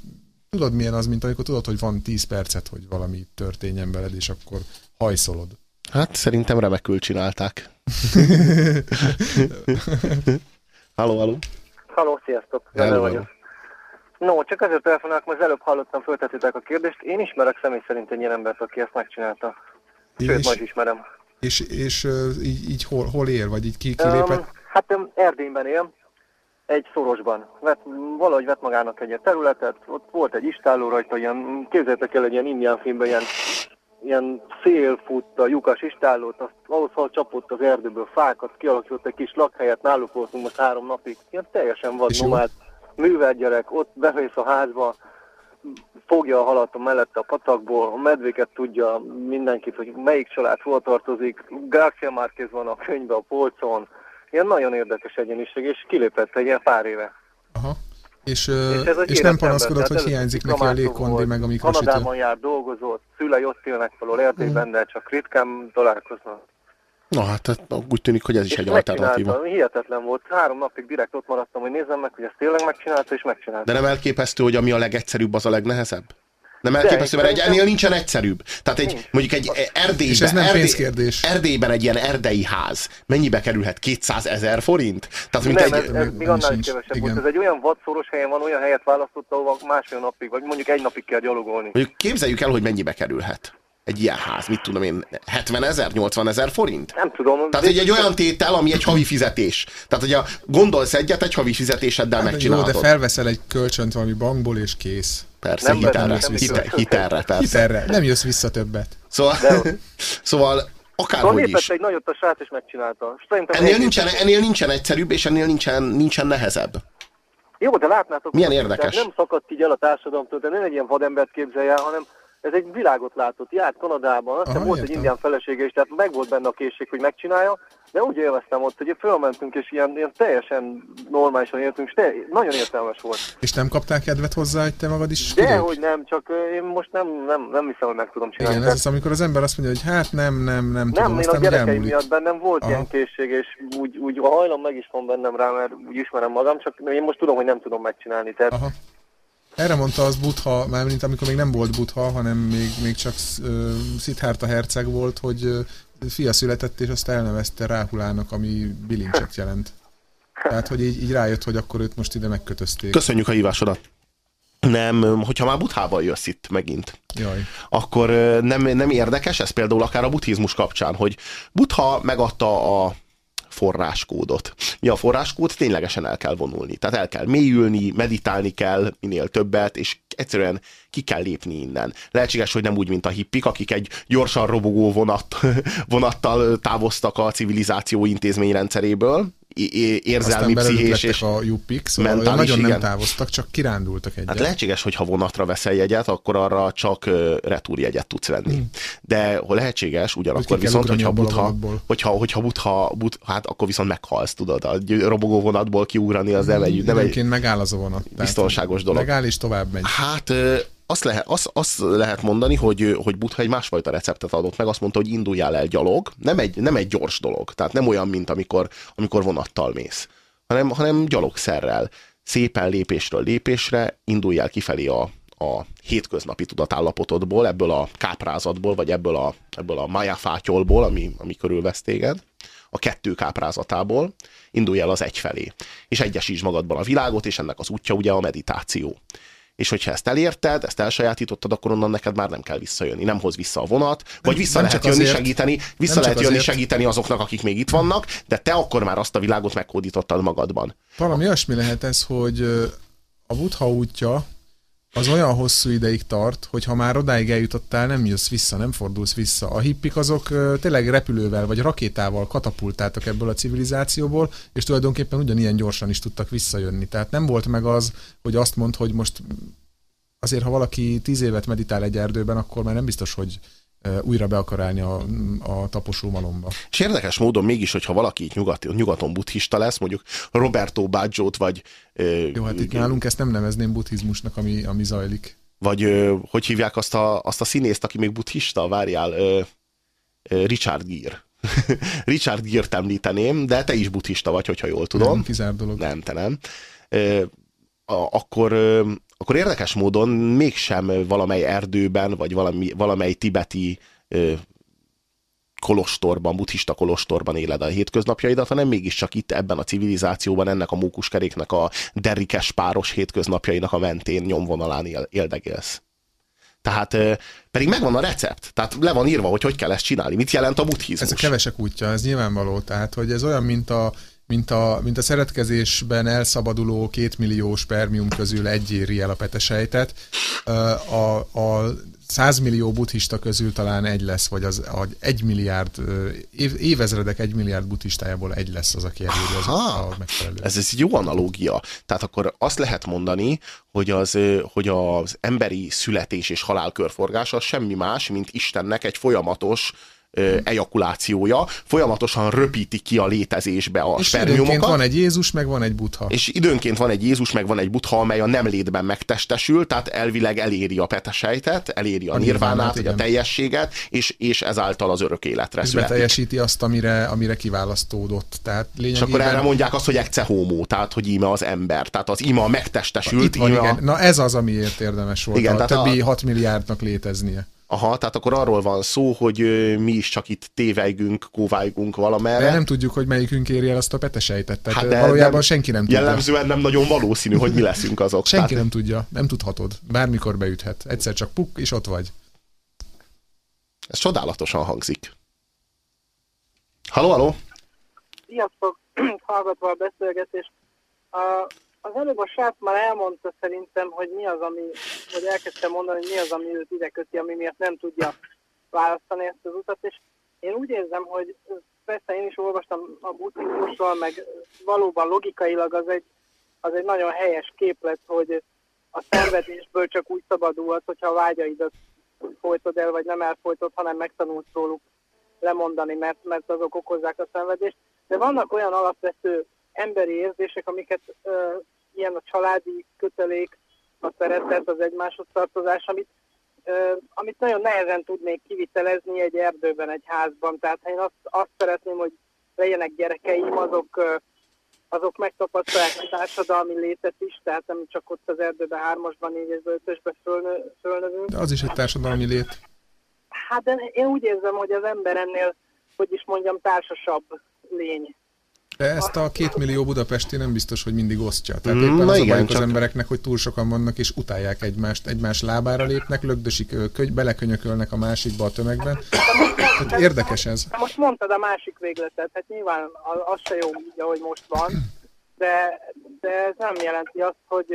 tudod milyen az, mint amikor tudod, hogy van 10 percet, hogy valami történjen veled, és akkor hajszolod. Hát szerintem remekül csinálták. halló, halló. Halló, sziasztok. Hello, vagyok. No, csak azért telefonálok, mert az előbb hallottam, föltettétek a kérdést. Én ismerek személy szerint egy ilyen embert, aki ezt megcsinálta. Sőt, És- majd ismerem. És, és ö, így, így hol, hol él, vagy így ki, kilépett? Um, hát Erdélyben él, egy szorosban. Vett, valahogy vett magának egy ilyen területet, ott volt egy istálló rajta, ilyen, képzeljétek el egy ilyen indián filmben, ilyen, ilyen szél fut a lyukas istállót, azt valószínűleg csapott az erdőből fákat, kialakított egy kis lakhelyet, náluk voltunk most három napig, ilyen teljesen vad És jó? nomád, művelt gyerek, ott bevész a házba, fogja a halat a mellette a patakból, a medvéket tudja mindenkit, hogy melyik család hol tartozik. Garcia Márquez van a könyvben a polcon. Ilyen nagyon érdekes egyeniség, és kilépett egy ilyen pár éve. És, És és, ez egy és nem panaszkodott, hogy hiányzik neki a légkondi, volt, meg a mikrosütő. Kanadában jár, dolgozott, szülei ott élnek valahol Erdélyben, de csak ritkán találkoznak. Na hát tehát úgy tűnik, hogy ez is És egy alternatíva. hihetetlen volt. Három napig direkt ott maradtam, hogy nézzem meg, hogy ezt tényleg megcsinálta, és megcsinálta. De nem elképesztő, hogy ami a legegyszerűbb, az a legnehezebb? Nem elképesztő, mert egy, ennél nincsen egyszerűbb. Tehát egy, mondjuk egy Erdélyben, És ez nem Erdély- pénzkérdés. Erdélyben egy ilyen erdei ház mennyibe kerülhet? 200 ezer forint? Tehát mint Nem, egy, ez, ez még annál is kevesebb Igen. volt. Ez egy olyan vadszoros helyen van, olyan helyet választott, ahol másfél napig, vagy mondjuk egy napig kell gyalogolni. mondjuk képzeljük el, hogy mennyibe kerülhet. Egy ilyen ház, mit tudom én, 70 ezer, 80 ezer forint? Nem tudom. Tehát egy, egy olyan tétel, ami egy havi fizetés. Tehát, hogy a, gondolsz egyet, egy havi fizetéssel Hát, jó, megcsinálod. de felveszel egy kölcsönt valami bankból, és kész. Persze, Nem hitelre, veszem semmi hite, kölcsönt. hitelre, persze. Hitelre. Nem jössz vissza többet. Szóval, szóval Szóval akárhogy lépett is. egy nagyot a srác, és megcsinálta. Szerintem Ennél nincsen, ennél nincsen egyszerűbb, és ennél nincsen, nincsen nehezebb. Jó, de látnátok, Milyen hogy érdekes. nem szakadt így el a társadalomtól, de nem egy ilyen vadembert képzelje el, hanem ez egy világot látott. Járt Kanadában, aztán Aha, volt egy értem. indián felesége is, tehát megvolt benne a készség, hogy megcsinálja, de úgy élveztem ott, hogy fölmentünk, és ilyen, ilyen teljesen normálisan éltünk, és te, nagyon értelmes volt. És nem kaptál kedvet hozzá, hogy te magad is De hogy nem, csak én most nem, nem, nem hiszem, hogy meg tudom csinálni. Igen, ez az, amikor az ember azt mondja, hogy hát nem, nem, nem, tudom, nem, én a aztán gyerekeim elmúlik. miatt bennem volt Aha. ilyen készség, és úgy, úgy a hajlam meg is van bennem rá, mert úgy ismerem magam, csak én most tudom, hogy nem tudom megcsinálni. Tehát Aha. Erre mondta az Butha, mármint amikor még nem volt Butha, hanem még, még csak uh, Siddhartha herceg volt, hogy uh, fia született, és azt elnevezte Ráhulának, ami bilincset jelent. Tehát, hogy így, így rájött, hogy akkor őt most ide megkötözték. Köszönjük a hívásodat. Nem, hogyha már buthával jössz itt megint, Jaj. akkor nem, nem érdekes ez például akár a buddhizmus kapcsán, hogy Butha megadta a forráskódot. Mi a forráskód? Ténylegesen el kell vonulni. Tehát el kell mélyülni, meditálni kell minél többet, és egyszerűen ki kell lépni innen. Lehetséges, hogy nem úgy, mint a hippik, akik egy gyorsan robogó vonat, vonattal távoztak a civilizáció intézményrendszeréből, érzelmi, Aztán pszichés és a juppik, szóval mentális, nagyon nem igen. távoztak, csak kirándultak egyet. Hát lehetséges, hogy ha vonatra veszel jegyet, akkor arra csak retúrjegyet tudsz venni. De hol lehetséges, Hogy ugyanakkor kell viszont, hogyha butha, hogyha, hogyha butha, but, hát akkor viszont meghalsz, tudod, a robogó vonatból kiugrani, az nem egy, nem egy megáll az a vonat. Biztonságos dolog. Megáll és tovább megy. Hát azt lehet, azt, azt lehet mondani, hogy, hogy Butha egy másfajta receptet adott meg, azt mondta, hogy induljál el gyalog, nem egy, nem egy gyors dolog, tehát nem olyan, mint amikor, amikor vonattal mész, hanem, hanem gyalogszerrel, szépen lépésről lépésre induljál kifelé a, a hétköznapi tudatállapotodból, ebből a káprázatból, vagy ebből a, ebből a májáfátyolból, ami, ami körülvesz téged, a kettő káprázatából, indulj el az egy felé. És egyesítsd magadban a világot, és ennek az útja ugye a meditáció. És hogyha ezt elérted, ezt elsajátítottad, akkor onnan neked már nem kell visszajönni. Nem hoz vissza a vonat, vagy vissza nem lehet jönni azért- segíteni, vissza lehet jönni azért- segíteni azoknak, akik még itt vannak, de te akkor már azt a világot meghódítottad magadban. Valami olyasmi lehet ez, hogy a Buddha útja az olyan hosszú ideig tart, hogy ha már odáig eljutottál, nem jössz vissza, nem fordulsz vissza. A hippik azok tényleg repülővel vagy rakétával katapultáltak ebből a civilizációból, és tulajdonképpen ugyanilyen gyorsan is tudtak visszajönni. Tehát nem volt meg az, hogy azt mond, hogy most azért, ha valaki tíz évet meditál egy erdőben, akkor már nem biztos, hogy újra be akar állni a, a taposó malomba. És érdekes módon mégis, hogyha valaki itt nyugat, nyugaton buddhista lesz, mondjuk Roberto Baggio-t, vagy, Jó, hát itt nálunk ezt nem nevezném buddhizmusnak, ami, ami zajlik. vagy hogy hívják azt a, azt a színészt, aki még buddhista, várjál, Richard Gere. Richard Gere-t említeném, de te is buddhista vagy, hogyha jól tudom. Nem kizár dolog. Nem, te nem. A- akkor, akkor érdekes módon mégsem valamely erdőben, vagy valami, valamely tibeti ö, kolostorban, buddhista kolostorban éled a hétköznapjaidat, hanem mégiscsak itt ebben a civilizációban, ennek a mókuskeréknek a derikes páros hétköznapjainak a mentén nyomvonalán él, éldegélsz. Tehát pedig megvan a recept, tehát le van írva, hogy hogy kell ezt csinálni, mit jelent a buddhizmus. Ez a kevesek útja, ez nyilvánvaló. Tehát, hogy ez olyan, mint a, mint a, mint a szeretkezésben elszabaduló két millió spermium közül egy éri el a petesejtet. A, a 100 millió buddhista közül talán egy lesz, vagy az a egy milliárd, év, évezredek egy milliárd buddhistájából egy lesz az, aki eléri az Aha. a megfelelő. Ez, egy jó analógia. Tehát akkor azt lehet mondani, hogy az, hogy az emberi születés és halál körforgása semmi más, mint Istennek egy folyamatos ö, ejakulációja, folyamatosan röpíti ki a létezésbe a És időnként spermiumokat. van egy Jézus, meg van egy buddha. És időnként van egy Jézus, meg van egy Buddha, amely a nem létben megtestesül, tehát elvileg eléri a petesejtet, eléri a, A nirvánát, vagy a teljességet, és, és ezáltal az örök életre És születik. beteljesíti azt, amire, amire kiválasztódott. Tehát És lényegében... akkor erre mondják azt, hogy ecce homo, tehát hogy íme az ember. Tehát az ima megtestesült. Itt van, íme igen. Na ez az, amiért érdemes volt Igen, a tehát többi a- 6 milliárdnak léteznie. Aha, tehát akkor arról van szó, hogy mi is csak itt tévejgünk, kóvájgunk valamerre. De nem tudjuk, hogy melyikünk éri el azt a petesejtet. Tehát Hát de valójában nem- senki nem tudja. Jellemzően nem nagyon valószínű, hogy mi leszünk azok. Senki Tehát- nem tudja, nem tudhatod. Bármikor beüthet. Egyszer csak puk, és ott vagy. Ez csodálatosan hangzik. Haló, haló? Sziasztok, hallgatva a beszélgetést. A, az előbb a srác már elmondta szerintem, hogy mi az, ami, vagy elkezdtem mondani, hogy mi az, ami őt ide köti, ami miatt nem tudja választani ezt az utat, és én úgy érzem, hogy persze én is olvastam a buddhizmusról, meg valóban logikailag az egy, az egy nagyon helyes képlet, hogy a szenvedésből csak úgy szabadulhat, hogyha a vágyaidat folytod el, vagy nem elfolytod, hanem megtanulsz róluk lemondani, mert, mert azok okozzák a szenvedést. De vannak olyan alapvető emberi érzések, amiket ilyen a családi kötelék, a szeretet, az egymáshoz tartozás, amit, ö, amit nagyon nehezen tudnék kivitelezni egy erdőben, egy házban. Tehát ha én azt, azt szeretném, hogy legyenek gyerekeim, azok, azok megtapasztalják a társadalmi létet is, tehát nem csak ott az erdőben, hármasban, négyesben, ötösben fölnő, fölnövünk. De az is egy társadalmi lét. Hát de én úgy érzem, hogy az ember ennél, hogy is mondjam, társasabb lény. De ezt a két millió budapesti nem biztos, hogy mindig osztja. Tehát Mm, éppen na az a igen, bajuk az csak- embereknek, hogy túl sokan vannak, és utálják egymást, egymás lábára lépnek, lögdösik, köny- belekönyökölnek a másikba a tömegben. Tehát érdekes ez. Most mondtad a másik végletet, hát nyilván a- az se jó úgy, ahogy most van, de, de ez nem jelenti azt, hogy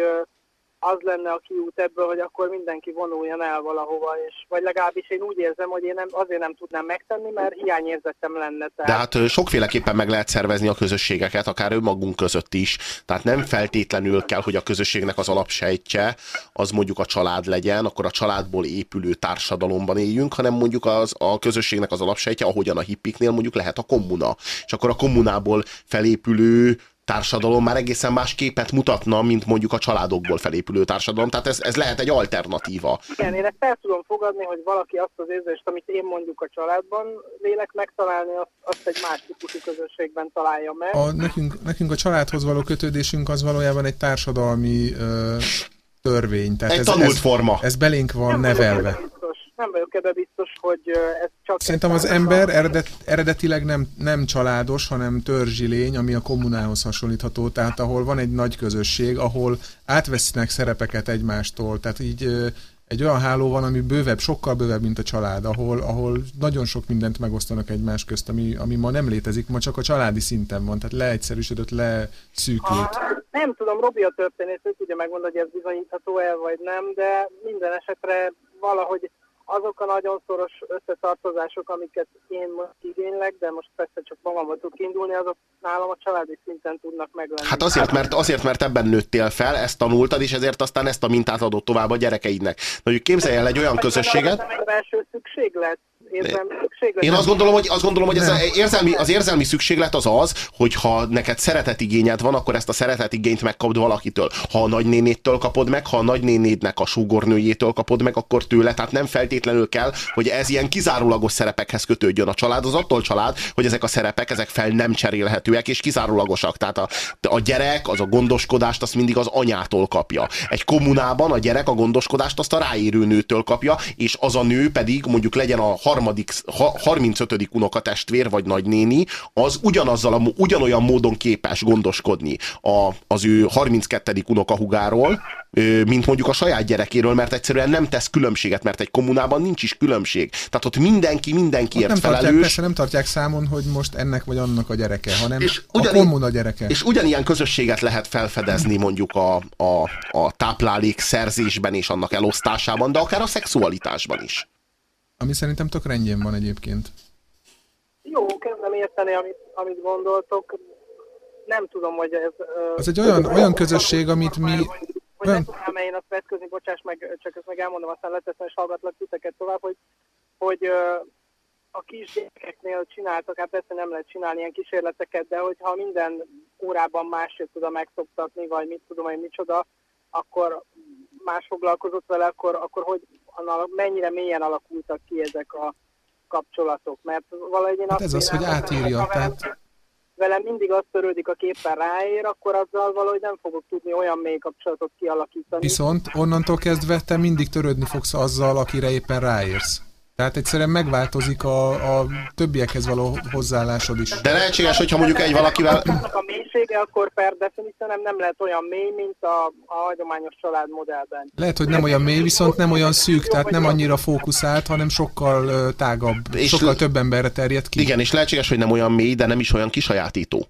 az lenne a kiút ebből, hogy akkor mindenki vonuljon el valahova, és vagy legalábbis én úgy érzem, hogy én nem, azért nem tudnám megtenni, mert hiányérzetem lenne. De Tehát hát ö, sokféleképpen meg lehet szervezni a közösségeket, akár önmagunk között is. Tehát nem feltétlenül kell, hogy a közösségnek az alapsejtje az mondjuk a család legyen, akkor a családból épülő társadalomban éljünk, hanem mondjuk az, a közösségnek az alapsejtje, ahogyan a hippiknél mondjuk lehet a kommuna. És akkor a kommunából felépülő társadalom már egészen más képet mutatna, mint mondjuk a családokból felépülő társadalom. Tehát ez, ez lehet egy alternatíva. igen, én ezt el tudom fogadni, hogy valaki azt az érzést, amit én mondjuk a családban lélek megtalálni, azt, azt egy más típusú közösségben találja meg. A, nekünk, nekünk a családhoz való kötődésünk az valójában egy társadalmi ö, törvény. Tehát Egy ez, tanult ez, forma. ez belénk van nevelve. Nem vagyok ebben biztos, hogy ez csak... Szerintem az ember eredet, eredetileg nem, nem családos, hanem törzsi lény, ami a kommunához hasonlítható, tehát ahol van egy nagy közösség, ahol átvesznek szerepeket egymástól, tehát így egy olyan háló van, ami bővebb, sokkal bővebb, mint a család, ahol, ahol nagyon sok mindent megosztanak egymás közt, ami, ami ma nem létezik, ma csak a családi szinten van, tehát leegyszerűsödött, leszűkült. Nem tudom, Robi a történész, ő tudja megmondani, hogy ez bizonyítható el, vagy nem, de minden esetre valahogy azok a nagyon szoros összetartozások, amiket én most igénylek, de most persze csak magamban tudok indulni, azok nálam a családi szinten tudnak meglenni. Hát azért mert, azért, mert ebben nőttél fel, ezt tanultad, és ezért aztán ezt a mintát adott tovább a gyerekeidnek. Hogy képzelj el egy olyan közösséget, Ez egy belső szükséglet, szükséglet. Én azt gondolom, hogy, azt gondolom, hogy ez Nem. a érzelmi, az érzelmi szükséglet az az, hogy ha neked szeretetigényed van, akkor ezt a szeretetigényt megkapod valakitől. Ha a nagynénétől kapod meg, ha a nagynénédnek a súgornőjétől kapod meg, akkor tőle. Tehát nem feltétlenül kell, hogy ez ilyen kizárólagos szerepekhez kötődjön a család. Az attól család, hogy ezek a szerepek, ezek fel nem cserélhetőek és kizárólagosak. Tehát a, a gyerek, az a gondoskodást, azt mindig az anyától kapja. Egy kommunában a gyerek a gondoskodást azt a ráérő nőtől kapja, és az a nő pedig mondjuk legyen a harmadik, ha, 35. unokatestvér vagy nagynéni, az ugyanazzal a, ugyanolyan módon képes gondoskodni a, az ő 32. unokahugáról, mint mondjuk a saját gyerekéről, mert egyszerűen nem tesz különbséget, mert egy kommunában nincs is különbség. Tehát ott mindenki Ott mindenkiért nem tartják, felelős. persze nem tartják számon, hogy most ennek vagy annak a gyereke, hanem És a ugyanígy- kommuna gyereke. És ugyanilyen közösséget lehet felfedezni mondjuk a, a, a táplálék szerzésben és annak elosztásában, de akár a szexualitásban is. Ami szerintem tök rendjén van egyébként. Jó, kezdem érteni, amit, amit gondoltok. Nem tudom, hogy ez... Az egy olyan, olyan közösség, amit mi... Hogy ne olyan- tudnám én azt vetközni, bocsáss meg, csak ezt meg elmondom, aztán leteszem és hallgatlak titeket tovább, hogy, hogy a kisgyerekeknél csináltak, hát persze nem lehet csinálni ilyen kísérleteket, de hogyha minden órában másért tudom megszoktatni, vagy mit tudom én micsoda, akkor más foglalkozott vele, akkor, akkor hogy mennyire mélyen alakultak ki ezek a kapcsolatok. Mert valahogy én Hát azt ez az, hogy átírja, ha velem- tehát- velem mindig az törődik a képen ráér, akkor azzal valahogy nem fogok tudni olyan mély kapcsolatot kialakítani. Viszont onnantól kezdve te mindig törődni fogsz azzal, akire éppen ráérsz. Tehát egyszerűen megváltozik a, a többiekhez való hozzáállásod is. De lehetséges, hogyha mondjuk egy valakivel... A mélysége akkor per definíció nem, nem lehet olyan mély, mint a, a hagyományos családmodellben. Lehet, hogy nem olyan mély, viszont nem olyan szűk, tehát nem annyira fókuszált, hanem sokkal tágabb, És sokkal több emberre terjed ki. Igen, és lehetséges, hogy nem olyan mély, de nem is olyan kisajátító.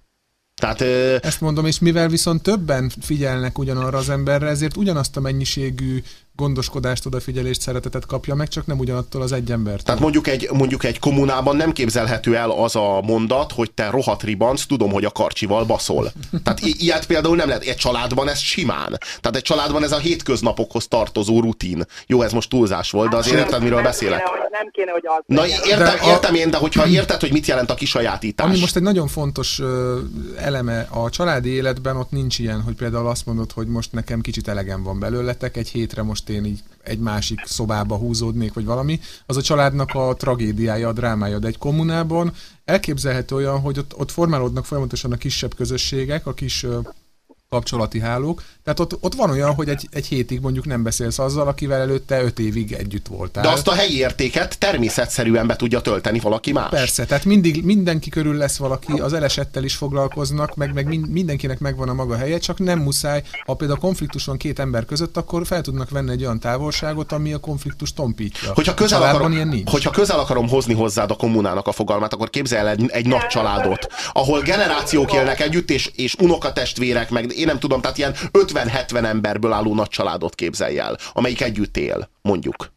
Tehát ö, Ezt mondom, és mivel viszont többen figyelnek ugyanarra az emberre, ezért ugyanazt a mennyiségű gondoskodást, odafigyelést, szeretetet kapja meg, csak nem ugyanattól az egy embertől. Tehát mondjuk egy, mondjuk egy kommunában nem képzelhető el az a mondat, hogy te rohadt ribanc, tudom, hogy a karcsival baszol. Tehát i- ilyet például nem lehet. Egy családban ez simán. Tehát egy családban ez a hétköznapokhoz tartozó rutin. Jó, ez most túlzás volt, de azért érted, miről nem beszélek. Kéne, hogy, nem kéne, hogy az Na értem, De a- értem én, de hogyha érted, hogy mit jelent a kisajátítás. Ami most egy nagyon fontos eleme a családi életben, ott nincs ilyen, hogy például azt mondod, hogy most nekem kicsit elegem van belőletek, egy hétre most én így egy másik szobába húzódnék, vagy valami. Az a családnak a tragédiája, a drámája, de egy kommunában elképzelhető olyan, hogy ott, ott formálódnak folyamatosan a kisebb közösségek, a kis kapcsolati hálók. Tehát ott, ott van olyan, hogy egy, egy hétig mondjuk nem beszélsz azzal, akivel előtte öt évig együtt voltál. De azt a helyi értéket természetszerűen be tudja tölteni valaki más. Persze, tehát mindig mindenki körül lesz valaki, az elesettel is foglalkoznak, meg, meg min- mindenkinek megvan a maga helye, csak nem muszáj, ha például konfliktus van két ember között, akkor fel tudnak venni egy olyan távolságot, ami a konfliktust tompítja. Hogyha közel, akarom, ilyen nincs. hogyha közel akarom hozni hozzád a kommunának a fogalmát, akkor képzelj el egy, egy nagy családot, ahol generációk élnek együtt, és, és unokatestvérek, meg én nem tudom, tehát ilyen 50-70 emberből álló nagy családot képzelj el, amelyik együtt él, mondjuk.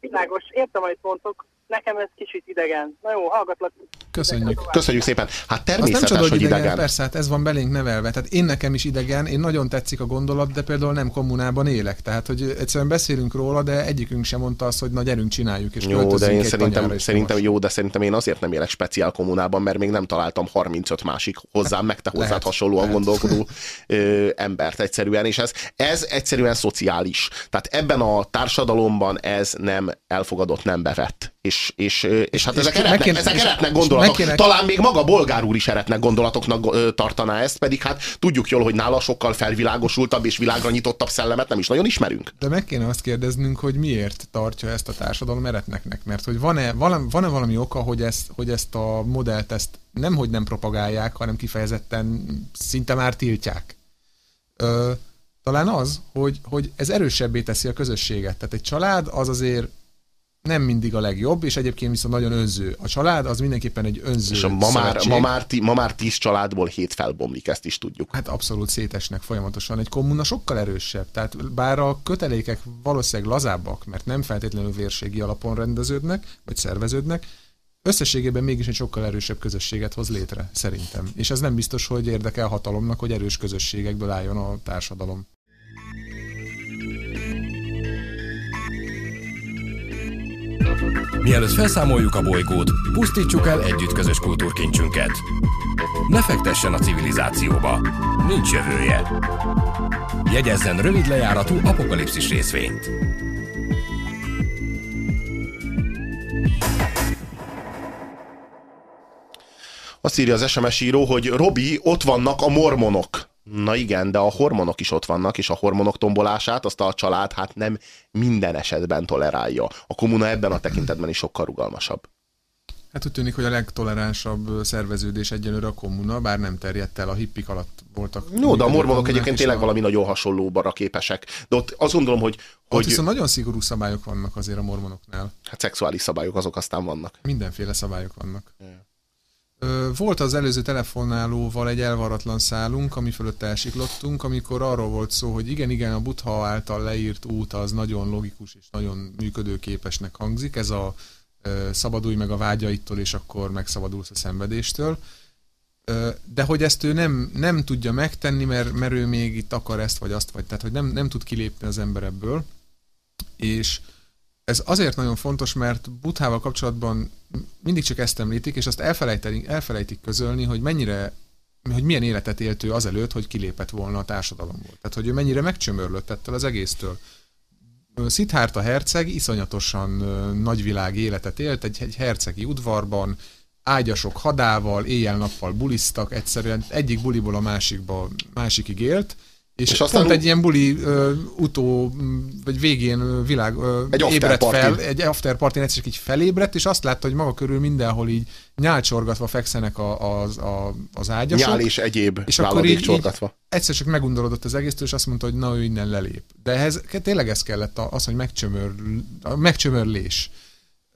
Világos, értem, amit mondtok, nekem ez kicsit idegen. Na jó, hallgatlak. Köszönjük. Köszönjük szépen. Hát Az nem természetes, csoda, hogy idegen, idegen. persze, hát ez van belénk nevelve. Tehát én nekem is idegen, én nagyon tetszik a gondolat, de például nem kommunában élek. Tehát, hogy egyszerűen beszélünk róla, de egyikünk sem mondta azt, hogy na gyerünk, csináljuk, és Jó, de én szerintem, szerintem jó, de szerintem én azért nem élek speciál kommunában, mert még nem találtam 35 másik hozzám, meg te hozzád Lehet, hasonlóan lehet. gondolkodó ö, embert egyszerűen, és ez, ez egyszerűen szociális. Tehát ebben a társadalomban ez nem elfogadott, nem bevett. És, és, ö, és hát és ezek, eretnek, kéne- ezek és- eretnek és gondolatok. kéne- Talán még maga Bolgár úr is eretnek gondolatoknak ö, tartaná ezt, pedig hát tudjuk jól, hogy nála sokkal felvilágosultabb és világra nyitottabb szellemet nem is nagyon ismerünk. De meg kéne azt kérdeznünk, hogy miért tartja ezt a társadalom eretneknek. Mert hogy van-e, van-e, van-e valami oka, hogy ezt, hogy ezt a modellt ezt nem hogy nem propagálják, hanem kifejezetten szinte már tiltják. Ö, talán az, hogy, hogy ez erősebbé teszi a közösséget. Tehát egy család az azért nem mindig a legjobb, és egyébként viszont nagyon önző. A család az mindenképpen egy önző És a ma, már, ma, már, ti- ma már tíz családból hét felbomlik, ezt is tudjuk. Hát abszolút szétesnek folyamatosan. Egy kommuna sokkal erősebb. Tehát bár a kötelékek valószínűleg lazábbak, mert nem feltétlenül vérségi alapon rendeződnek, vagy szerveződnek, összességében mégis egy sokkal erősebb közösséget hoz létre, szerintem. És ez nem biztos, hogy érdekel hatalomnak, hogy erős közösségekből álljon a társadalom. Mielőtt felszámoljuk a bolygót, pusztítsuk el együtt közös kultúrkincsünket. Ne fektessen a civilizációba. Nincs jövője. Jegyezzen rövid lejáratú apokalipszis részvényt. Azt írja az SMS író, hogy Robi, ott vannak a mormonok. Na igen, de a hormonok is ott vannak, és a hormonok tombolását azt a család hát nem minden esetben tolerálja. A kommuna ebben a tekintetben is sokkal rugalmasabb. Hát úgy tűnik, hogy a legtoleránsabb szerveződés egyenlőre a kommuna, bár nem terjedt el, a hippik alatt voltak. Jó, de a mormonok egyébként tényleg a- valami nagyon hasonlóra képesek. De ott azt gondolom, hogy, Ott hogy viszont nagyon szigorú szabályok vannak azért a mormonoknál. hát szexuális szabályok azok aztán vannak. Mindenféle szabályok vannak. Ö, Volt az előző telefonálóval egy elvaratlan szálunk, ami fölött elsiklottunk, amikor arról volt szó, hogy igen, igen, a Butha által leírt út az nagyon logikus és nagyon működőképesnek hangzik. Ez a szabadulj meg a vágyaittól, és akkor megszabadulsz a szenvedéstől. De hogy ezt ő nem, nem tudja megtenni, mert, mert ő még itt akar ezt vagy azt, vagy tehát hogy nem, nem tud kilépni az ember ebből. És ez azért nagyon fontos, mert Buthával kapcsolatban mindig csak ezt említik, és azt elfelejtik, közölni, hogy mennyire hogy milyen életet élt ő azelőtt, hogy kilépett volna a társadalomból. Tehát, hogy ő mennyire megcsömörlött ettől az egésztől. Szithárta herceg iszonyatosan nagyvilág életet élt, egy, egy hercegi udvarban, ágyasok hadával, éjjel-nappal bulisztak, egyszerűen egyik buliból a másikba, másikig élt, És, és aztán pont egy ilyen buli uh, utó, vagy végén világ uh, egy ébredt fel, egy after party egyszer így felébredt, és azt látta, hogy maga körül mindenhol így nyálcsorgatva fekszenek a, az, a, az ágyasok. Nyál és egyéb és akkor így, csorgatva. így egyszer csak megundorodott az egész, és azt mondta, hogy na ő innen lelép. De ehhez tényleg ez kellett az, hogy megcsömör, a megcsömörlés.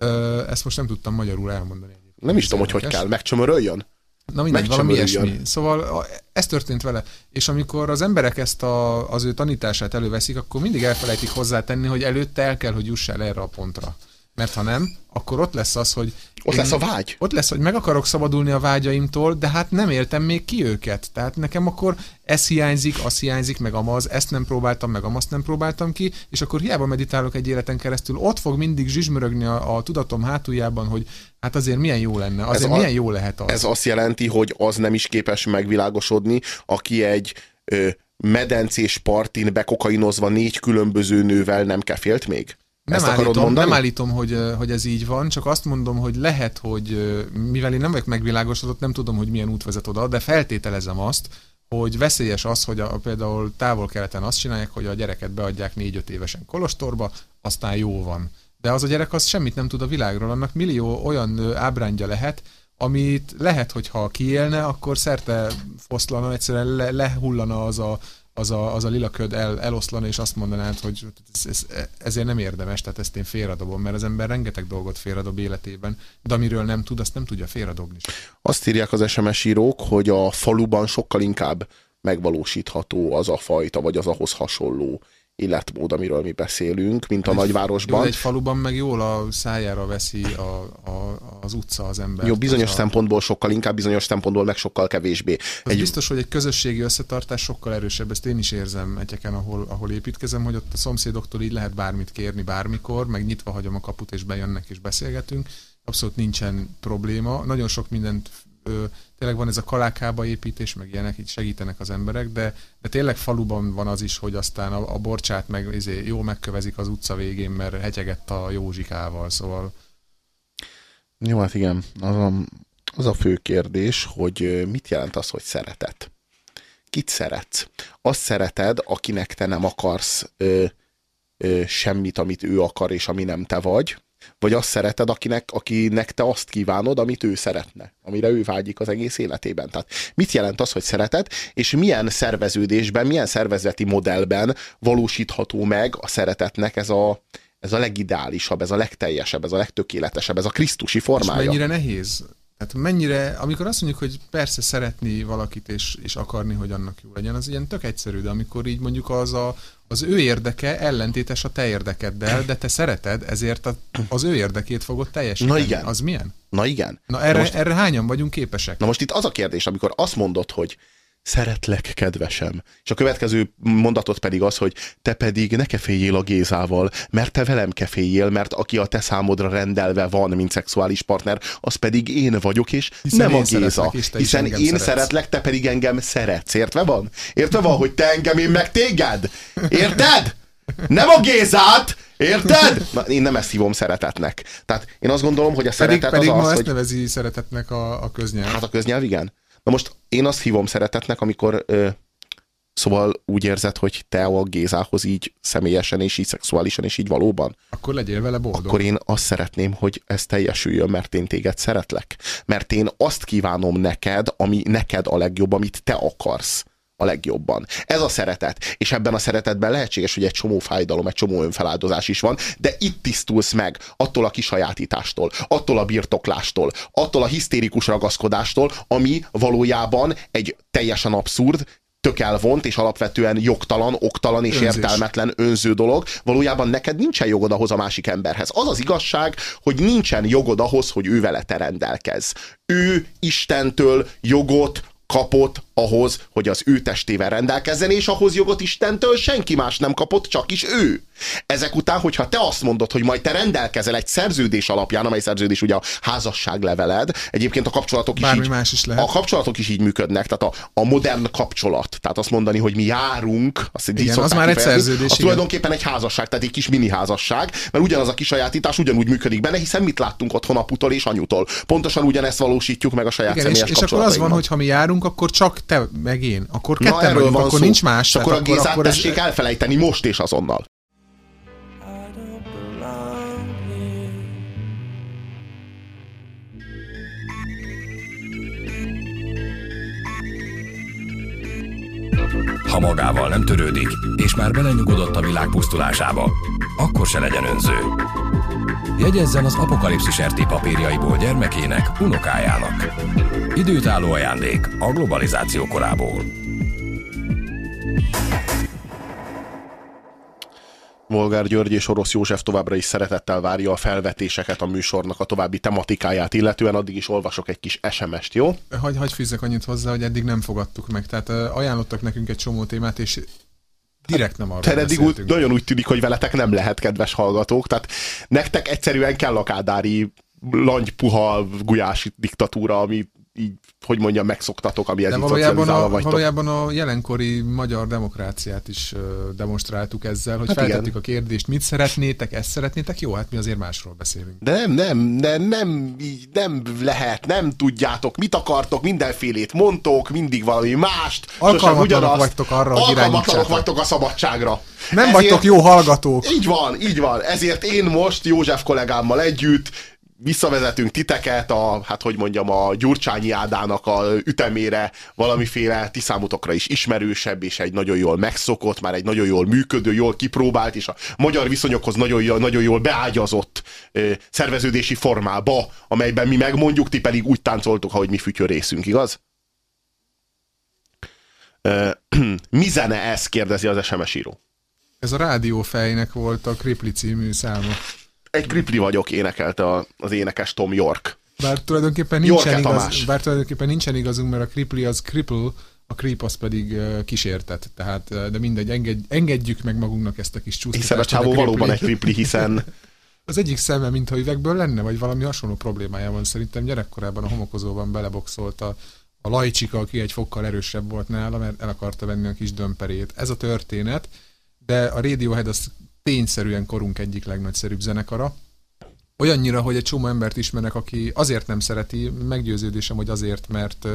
Uh, ezt most nem tudtam magyarul elmondani. Nem is tudom, hogy hogy kell, megcsömöröljön? Na mindegy, valami ilyesmi. Szóval ez történt vele. És amikor az emberek ezt a, az ő tanítását előveszik, akkor mindig elfelejtik hozzátenni, hogy előtte el kell, hogy jussál erre a pontra. Mert ha nem, akkor ott lesz az, hogy... Ott lesz a vágy. Ott lesz, hogy meg akarok szabadulni a vágyaimtól, de hát nem éltem még ki őket. Tehát nekem akkor ez hiányzik, az hiányzik, meg amaz, ezt nem próbáltam, meg amazt nem próbáltam ki, és akkor hiába meditálok egy életen keresztül, ott fog mindig zsizsmörögni a, a tudatom hátuljában, hogy hát azért milyen jó lenne, azért ez milyen a, jó lehet az. Ez azt jelenti, hogy az nem is képes megvilágosodni, aki egy ö, medencés partin bekokainozva négy különböző nővel nem kefélt még? Nem Ezt állítom, mondani? Nem állítom, hogy, hogy ez így van, csak azt mondom, hogy lehet, hogy mivel én nem vagyok megvilágosodott, nem tudom, hogy milyen út vezet oda, de feltételezem azt, hogy veszélyes az, hogy a, például távol-keleten azt csinálják, hogy a gyereket beadják 4-5 évesen kolostorba, aztán jó van. De az a gyerek az semmit nem tud a világról, annak millió olyan ábrándja lehet, amit lehet, hogy ha kiélne, akkor szerte foszlana, egyszerűen le, lehullana az a, az a, az a lila köd el, eloszlana, és azt mondanád, hogy ez, ez, ezért nem érdemes, tehát ezt én félredobom, mert az ember rengeteg dolgot félredob életében, de amiről nem tud, azt nem tudja félredobni. Azt írják az SMS írók, hogy a faluban sokkal inkább megvalósítható az a fajta, vagy az ahhoz hasonló életmód, amiről mi beszélünk, mint a egy, nagyvárosban. Jó, egy faluban meg jól a szájára veszi a, a, az utca az ember. Jó, bizonyos a... szempontból sokkal inkább, bizonyos szempontból meg sokkal kevésbé. Az egy... biztos, hogy egy közösségi összetartás sokkal erősebb, ezt én is érzem egyeken, ahol, ahol építkezem, hogy ott a szomszédoktól így lehet bármit kérni bármikor, meg nyitva hagyom a kaput, és bejönnek és beszélgetünk. Abszolút nincsen probléma. Nagyon sok mindent ö, tényleg van ez a kalákába építés, meg ilyenek, így segítenek az emberek, de, de tényleg faluban van az is, hogy aztán a, a borcsát meg izé, jó megkövezik az utca végén, mert hegyegett a Józsikával, szóval... Jó, hát igen, az a, az a fő kérdés, hogy mit jelent az, hogy szeretet? Kit szeretsz? Azt szereted, akinek te nem akarsz ö, ö, semmit, amit ő akar, és ami nem te vagy, vagy azt szereted, akinek, akinek te azt kívánod, amit ő szeretne, amire ő vágyik az egész életében. Tehát mit jelent az, hogy szereted, és milyen szerveződésben, milyen szervezeti modellben valósítható meg a szeretetnek ez a, ez a legideálisabb, ez a legteljesebb, ez a legtökéletesebb, ez a krisztusi formája. És mennyire nehéz Hát mennyire, amikor azt mondjuk, hogy persze szeretni valakit és, és akarni, hogy annak jó legyen, az ilyen tök egyszerű, de amikor így mondjuk az a, az ő érdeke ellentétes a te érdekeddel, de te szereted, ezért az ő érdekét fogod teljesíteni. Na igen. Az milyen? Na igen. Na erre, na most, erre hányan vagyunk képesek? Na most itt az a kérdés, amikor azt mondod, hogy szeretlek, kedvesem. És a következő mondatot pedig az, hogy te pedig ne keféljél a Gézával, mert te velem keféljél, mert aki a te számodra rendelve van, mint szexuális partner, az pedig én vagyok, és hiszen nem a Géza. Hiszen én szeretsz. szeretlek, te pedig engem szeretsz. Értve van? Értve van, hogy te engem, én meg téged? Érted? Nem a Gézát, Érted? Na, én nem ezt hívom szeretetnek. Tehát én azt gondolom, hogy a pedig, szeretet pedig az ma az, ezt hogy... nevezi szeretetnek a, a köznyelv. Hát a köznyelv, igen. Na most én azt hívom szeretetnek, amikor ö, szóval úgy érzed, hogy te a Gézához így személyesen és így szexuálisan és így valóban. Akkor legyél vele boldog. Akkor én azt szeretném, hogy ez teljesüljön, mert én téged szeretlek. Mert én azt kívánom neked, ami neked a legjobb, amit te akarsz a legjobban. Ez a szeretet. És ebben a szeretetben lehetséges, hogy egy csomó fájdalom, egy csomó önfeláldozás is van, de itt tisztulsz meg attól a kisajátítástól, attól a birtoklástól, attól a hisztérikus ragaszkodástól, ami valójában egy teljesen abszurd, tök elvont és alapvetően jogtalan, oktalan és Önzés. értelmetlen önző dolog. Valójában neked nincsen jogod ahhoz a másik emberhez. Az az igazság, hogy nincsen jogod ahhoz, hogy ő vele te rendelkez. Ő Istentől jogot kapott ahhoz, hogy az ő testével rendelkezzen, és ahhoz jogot Istentől senki más nem kapott, csak is ő. Ezek után, hogyha te azt mondod, hogy majd te rendelkezel egy szerződés alapján, amely szerződés ugye a házasság leveled, egyébként a kapcsolatok is, így, más is lehet. a kapcsolatok is így működnek, tehát a, a modern kapcsolat, tehát azt mondani, hogy mi járunk, azt igen, az már egy szerződés. Az tulajdonképpen egy házasság, tehát egy kis mini házasság, mert ugyanaz a kisajátítás ugyanúgy működik benne, hiszen mit láttunk otthon aputól és anyutól. Pontosan ugyanezt valósítjuk meg a saját igen, és, és akkor az van, hogy ha mi járunk, akkor csak te meg én, akkor Na, ketten erről vagyunk, van akkor szó. nincs más. És tehát akkor a Gézát akkor ez- tessék elfelejteni most és azonnal. Ha magával nem törődik, és már belenyugodott a világ pusztulásába, akkor se legyen önző. Jegyezzen az apokalipszis RT papírjaiból gyermekének, unokájának. Időtálló ajándék a globalizáció korából. Volgár György és Orosz József továbbra is szeretettel várja a felvetéseket a műsornak a további tematikáját, illetően addig is olvasok egy kis SMS-t, jó? Hagy, hagy fűzzek annyit hozzá, hogy eddig nem fogadtuk meg. Tehát ajánlottak nekünk egy csomó témát, és direkt nem arról eddig úgy, nagyon úgy tűnik, hogy veletek nem lehet, kedves hallgatók, tehát nektek egyszerűen kell a kádári langypuha gulyási diktatúra, ami így, hogy mondjam, megszoktatok, ami ez itt valójában a, vagytok. valójában a jelenkori magyar demokráciát is demonstráltuk ezzel, hogy Hát igen. feltettük a kérdést, mit szeretnétek, ezt szeretnétek, jó, hát mi azért másról beszélünk. De nem, nem, nem, nem, így nem lehet, nem tudjátok, mit akartok, mindenfélét mondtok, mindig valami mást. Alkalmatlanok vagytok arra, hogy Alkalmatlanok vagytok a szabadságra. Nem vagytok jó hallgatók. Így van, így van. Ezért én most József kollégámmal együtt visszavezetünk titeket a, hát hogy mondjam, a Gyurcsányi Ádának a ütemére valamiféle ti számotokra is ismerősebb, és egy nagyon jól megszokott, már egy nagyon jól működő, jól kipróbált, és a magyar viszonyokhoz nagyon, nagyon jól beágyazott ö, szerveződési formába, amelyben mi megmondjuk, ti pedig úgy táncoltok, ahogy mi fütyörészünk, igaz? Ö, mi zene ez? kérdezi az SMS író. Ez a rádiófejnek volt a Kripli című száma. Egy kripli vagyok, énekelte a- az énekes Tom York. Bár tulajdonképpen nincsen, Tamás. igaz, bár tulajdonképpen nincsen igazunk, mert a Kripli az cripple, a creep az pedig kísértet. Tehát, de mindegy, engedj, engedjük meg magunknak ezt a kis csúsztatást. Hiszen a csávó hogy valóban egy kripli, hiszen Az egyik szeme, mintha üvegből lenne, vagy valami hasonló problémája van. Szerintem gyerekkorában a homokozóban beleboxolt a, a lajcsika, aki egy fokkal erősebb volt nála, mert el akarta venni a kis dömperét. Ez a történet, de a Radiohead az tényszerűen korunk egyik legnagyszerűbb zenekara. Olyannyira, hogy egy csomó embert ismerek, aki azért nem szereti, meggyőződésem, hogy azért, mert,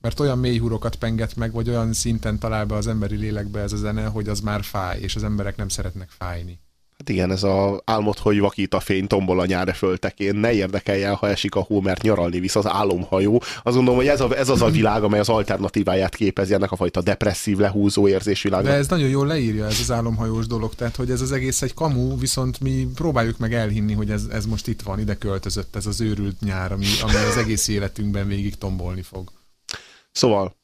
mert olyan mély hurokat penget meg, vagy olyan szinten talál be az emberi lélekbe ez a zene, hogy az már fáj, és az emberek nem szeretnek fájni. Hát igen, ez a álmod, hogy vakít a fény, tombol a nyár föltekén, ne érdekeljen, ha esik a hó, mert nyaralni visz az álomhajó. Azt gondolom, hogy ez, a, ez az a világ, amely az alternatíváját képezi ennek a fajta depresszív, lehúzó érzésvilágnak. De ez nagyon jól leírja ez az álomhajós dolog, tehát hogy ez az egész egy kamu, viszont mi próbáljuk meg elhinni, hogy ez, ez most itt van, ide költözött ez az őrült nyár, ami, ami az egész életünkben végig tombolni fog. Szóval,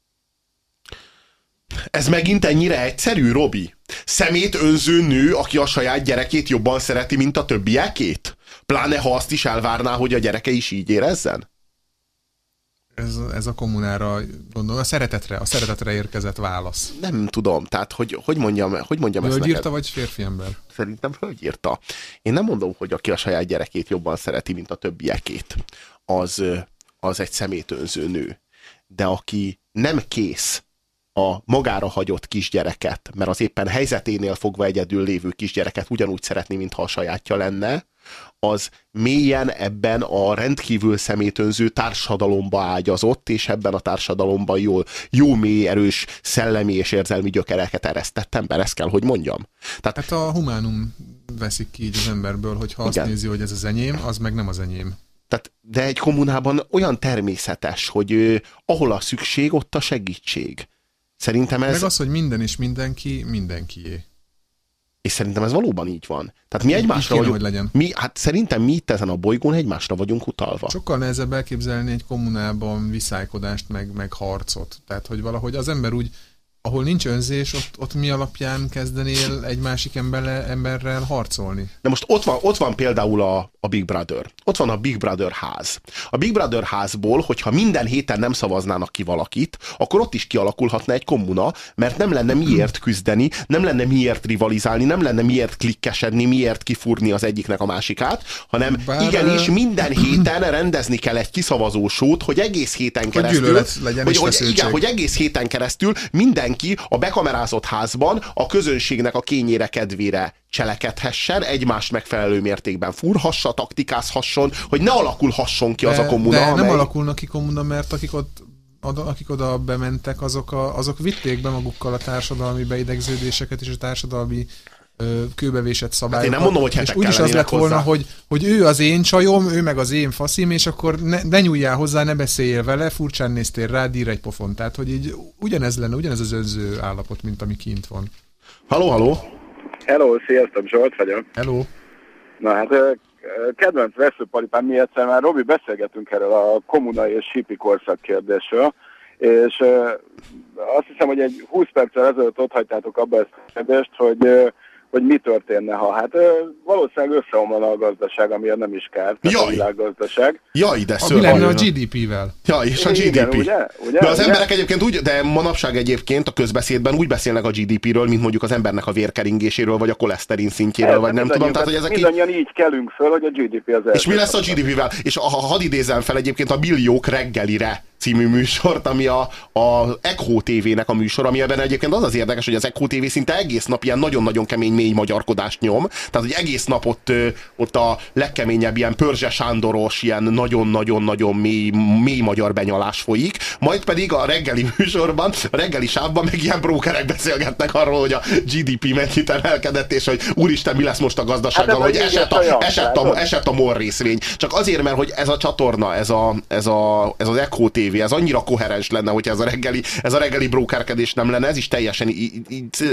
ez megint ennyire egyszerű, Robi? Szemét önző nő, aki a saját gyerekét jobban szereti, mint a többiekét? Pláne ha azt is elvárná, hogy a gyereke is így érezzen? Ez, ez a kommunára, gondolom, a szeretetre, a szeretetre érkezett válasz. Nem tudom, tehát hogy, hogy mondjam, hogy mondjam ezt Hölgy neked? írta, vagy férfi ember? Szerintem hölgy írta. Én nem mondom, hogy aki a saját gyerekét jobban szereti, mint a többiekét, az, az egy szemétönző nő. De aki nem kész a magára hagyott kisgyereket, mert az éppen helyzeténél fogva egyedül lévő kisgyereket ugyanúgy szeretni, mintha a sajátja lenne, az mélyen ebben a rendkívül szemétönző társadalomba ágyazott, és ebben a társadalomban jól, jó, mély, erős szellemi és érzelmi gyökereket eresztett ember, ezt kell, hogy mondjam. Tehát Hát a humánum veszik ki így az emberből, hogy ha azt Igen. nézi, hogy ez az enyém, az meg nem az enyém. Tehát, de egy kommunában olyan természetes, hogy ö, ahol a szükség, ott a segítség. Szerintem ez, Meg az, hogy minden és mindenki mindenkié. és szerintem ez valóban így van. Tehát mi Így egymásra kéne, vagyunk, hogy legyen. mi, hát szerintem mi itt ezen a bolygón egymásra vagyunk utalva. Sokkal nehezebb elképzelni egy kommunában viszálykodást, meg, meg harcot. Tehát, hogy valahogy az ember úgy, ahol nincs önzés, ott, ott mi alapján kezdenél egy másik emberrel, emberrel harcolni? De most ott van, ott van például a, a Big Brother. Ott van a Big Brother ház. A Big Brother házból, hogyha minden héten nem szavaznának ki valakit, akkor ott is kialakulhatna egy kommuna, mert nem lenne miért küzdeni, nem lenne miért rivalizálni, nem lenne miért klikkesedni, miért kifúrni az egyiknek a másikát, hanem Bár, igenis minden héten rendezni kell egy kiszavazósót, hogy egész héten keresztül, gyűlölet legyen hogy, hogy, igen, hogy egész héten keresztül mindenki a bekamerázott házban a közönségnek a kényére kedvére cselekedhessen, egymást megfelelő mértékben furhassa, taktikázhasson, hogy ne alakulhasson ki az a kommuna, de amely... nem alakulnak ki kommuna, mert akik ott oda, akik oda bementek, azok, a, azok vitték be magukkal a társadalmi beidegződéseket és a társadalmi kőbevésett szabályokat. Hát én nem mondom, hogy És hetek úgyis az lett volna, hozzá. hogy, hogy ő az én csajom, ő meg az én faszim, és akkor ne, ne nyúljál hozzá, ne beszéljél vele, furcsán néztél rá, dír egy pofon. Tehát, hogy így ugyanez lenne, ugyanez az önző állapot, mint ami kint van. Haló, haló? Hello, sziasztok, Zsolt vagyok. Hello. Na hát, kedvenc veszőparipám, mi egyszer már Robi beszélgetünk erről a kommunai és hippi korszak kérdésről, és azt hiszem, hogy egy 20 perccel ezelőtt ott hagytátok abba ezt a kérdést, hogy, hogy mi történne, ha hát ö, valószínűleg összeomlana a gazdaság, amiért nem is kár, tehát a Jaj. világgazdaság. Jaj, de A, mi lenne a GDP-vel? Ja, és a Igen, GDP. ugye? Ugye? De az Ugye? emberek egyébként úgy, de manapság egyébként a közbeszédben úgy beszélnek a GDP-ről, mint mondjuk az embernek a vérkeringéséről, vagy a koleszterin szintjéről, vagy nem tudom. Tehát, hogy ezek így, Mindannyian így kelünk föl, hogy a GDP az és mi lesz a GDP-vel? És ha ha hadd idézem fel egyébként a Billiók reggelire című műsort, ami a, a Echo TV-nek a műsor, ami ebben egyébként az az érdekes, hogy az Echo TV szinte egész nap ilyen nagyon-nagyon kemény mély magyarkodást nyom, tehát hogy egész nap ott, ott a legkeményebb ilyen Pörzse Sándoros, ilyen nagyon-nagyon-nagyon mély, mély magyar benyalás folyik, majd pedig a reggeli műsorban, a reggeli sávban meg ilyen brókerek beszélgetnek arról, hogy a GDP mennyit emelkedett, és hogy úristen, mi lesz most a gazdasággal, Hát hogy a esett olyan, a, esett, a, esett a MOL részvény. Csak azért, mert hogy ez a csatorna, ez, a, ez, a, ez az Echo TV, ez annyira koherens lenne, hogyha ez a reggeli, ez a reggeli brókerkedés nem lenne, ez is teljesen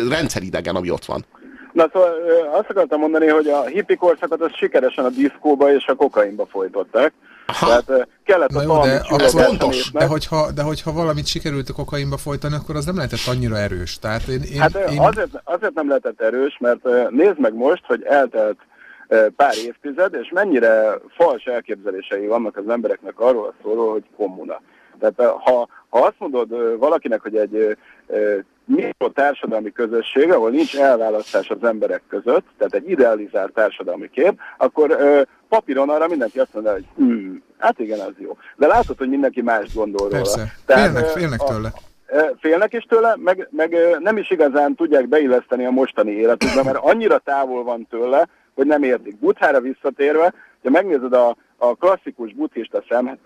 rendszeridegen, ami ott van. Na szóval ö, azt akartam mondani, hogy a hippi korszakot az sikeresen a diszkóba és a kokainba folytották. Aha. Tehát kellett Na a jó, de, csillagás akkor, a fontos, népnek. de, hogyha, de hogyha valamit sikerült a kokainba folytani, akkor az nem lehetett annyira erős. Tehát én, én, Hát én azért, azért nem lehetett erős, mert nézd meg most, hogy eltelt pár évtized, és mennyire fals elképzelései vannak az embereknek arról a szóról, hogy kommuna. Tehát ha, ha azt mondod valakinek, hogy egy ö, mikrotársadalmi közösség, ahol nincs elválasztás az emberek között, tehát egy idealizált társadalmi kép, akkor ö, papíron arra mindenki azt mondja, hogy hm, hát igen, az jó. De látod, hogy mindenki más gondol róla. persze, Tehát, félnek, félnek a- tőle. Félnek is tőle, meg, meg nem is igazán tudják beilleszteni a mostani életükbe, mert annyira távol van tőle, hogy nem értik. Buthára visszatérve, ha megnézed a, a klasszikus buddhista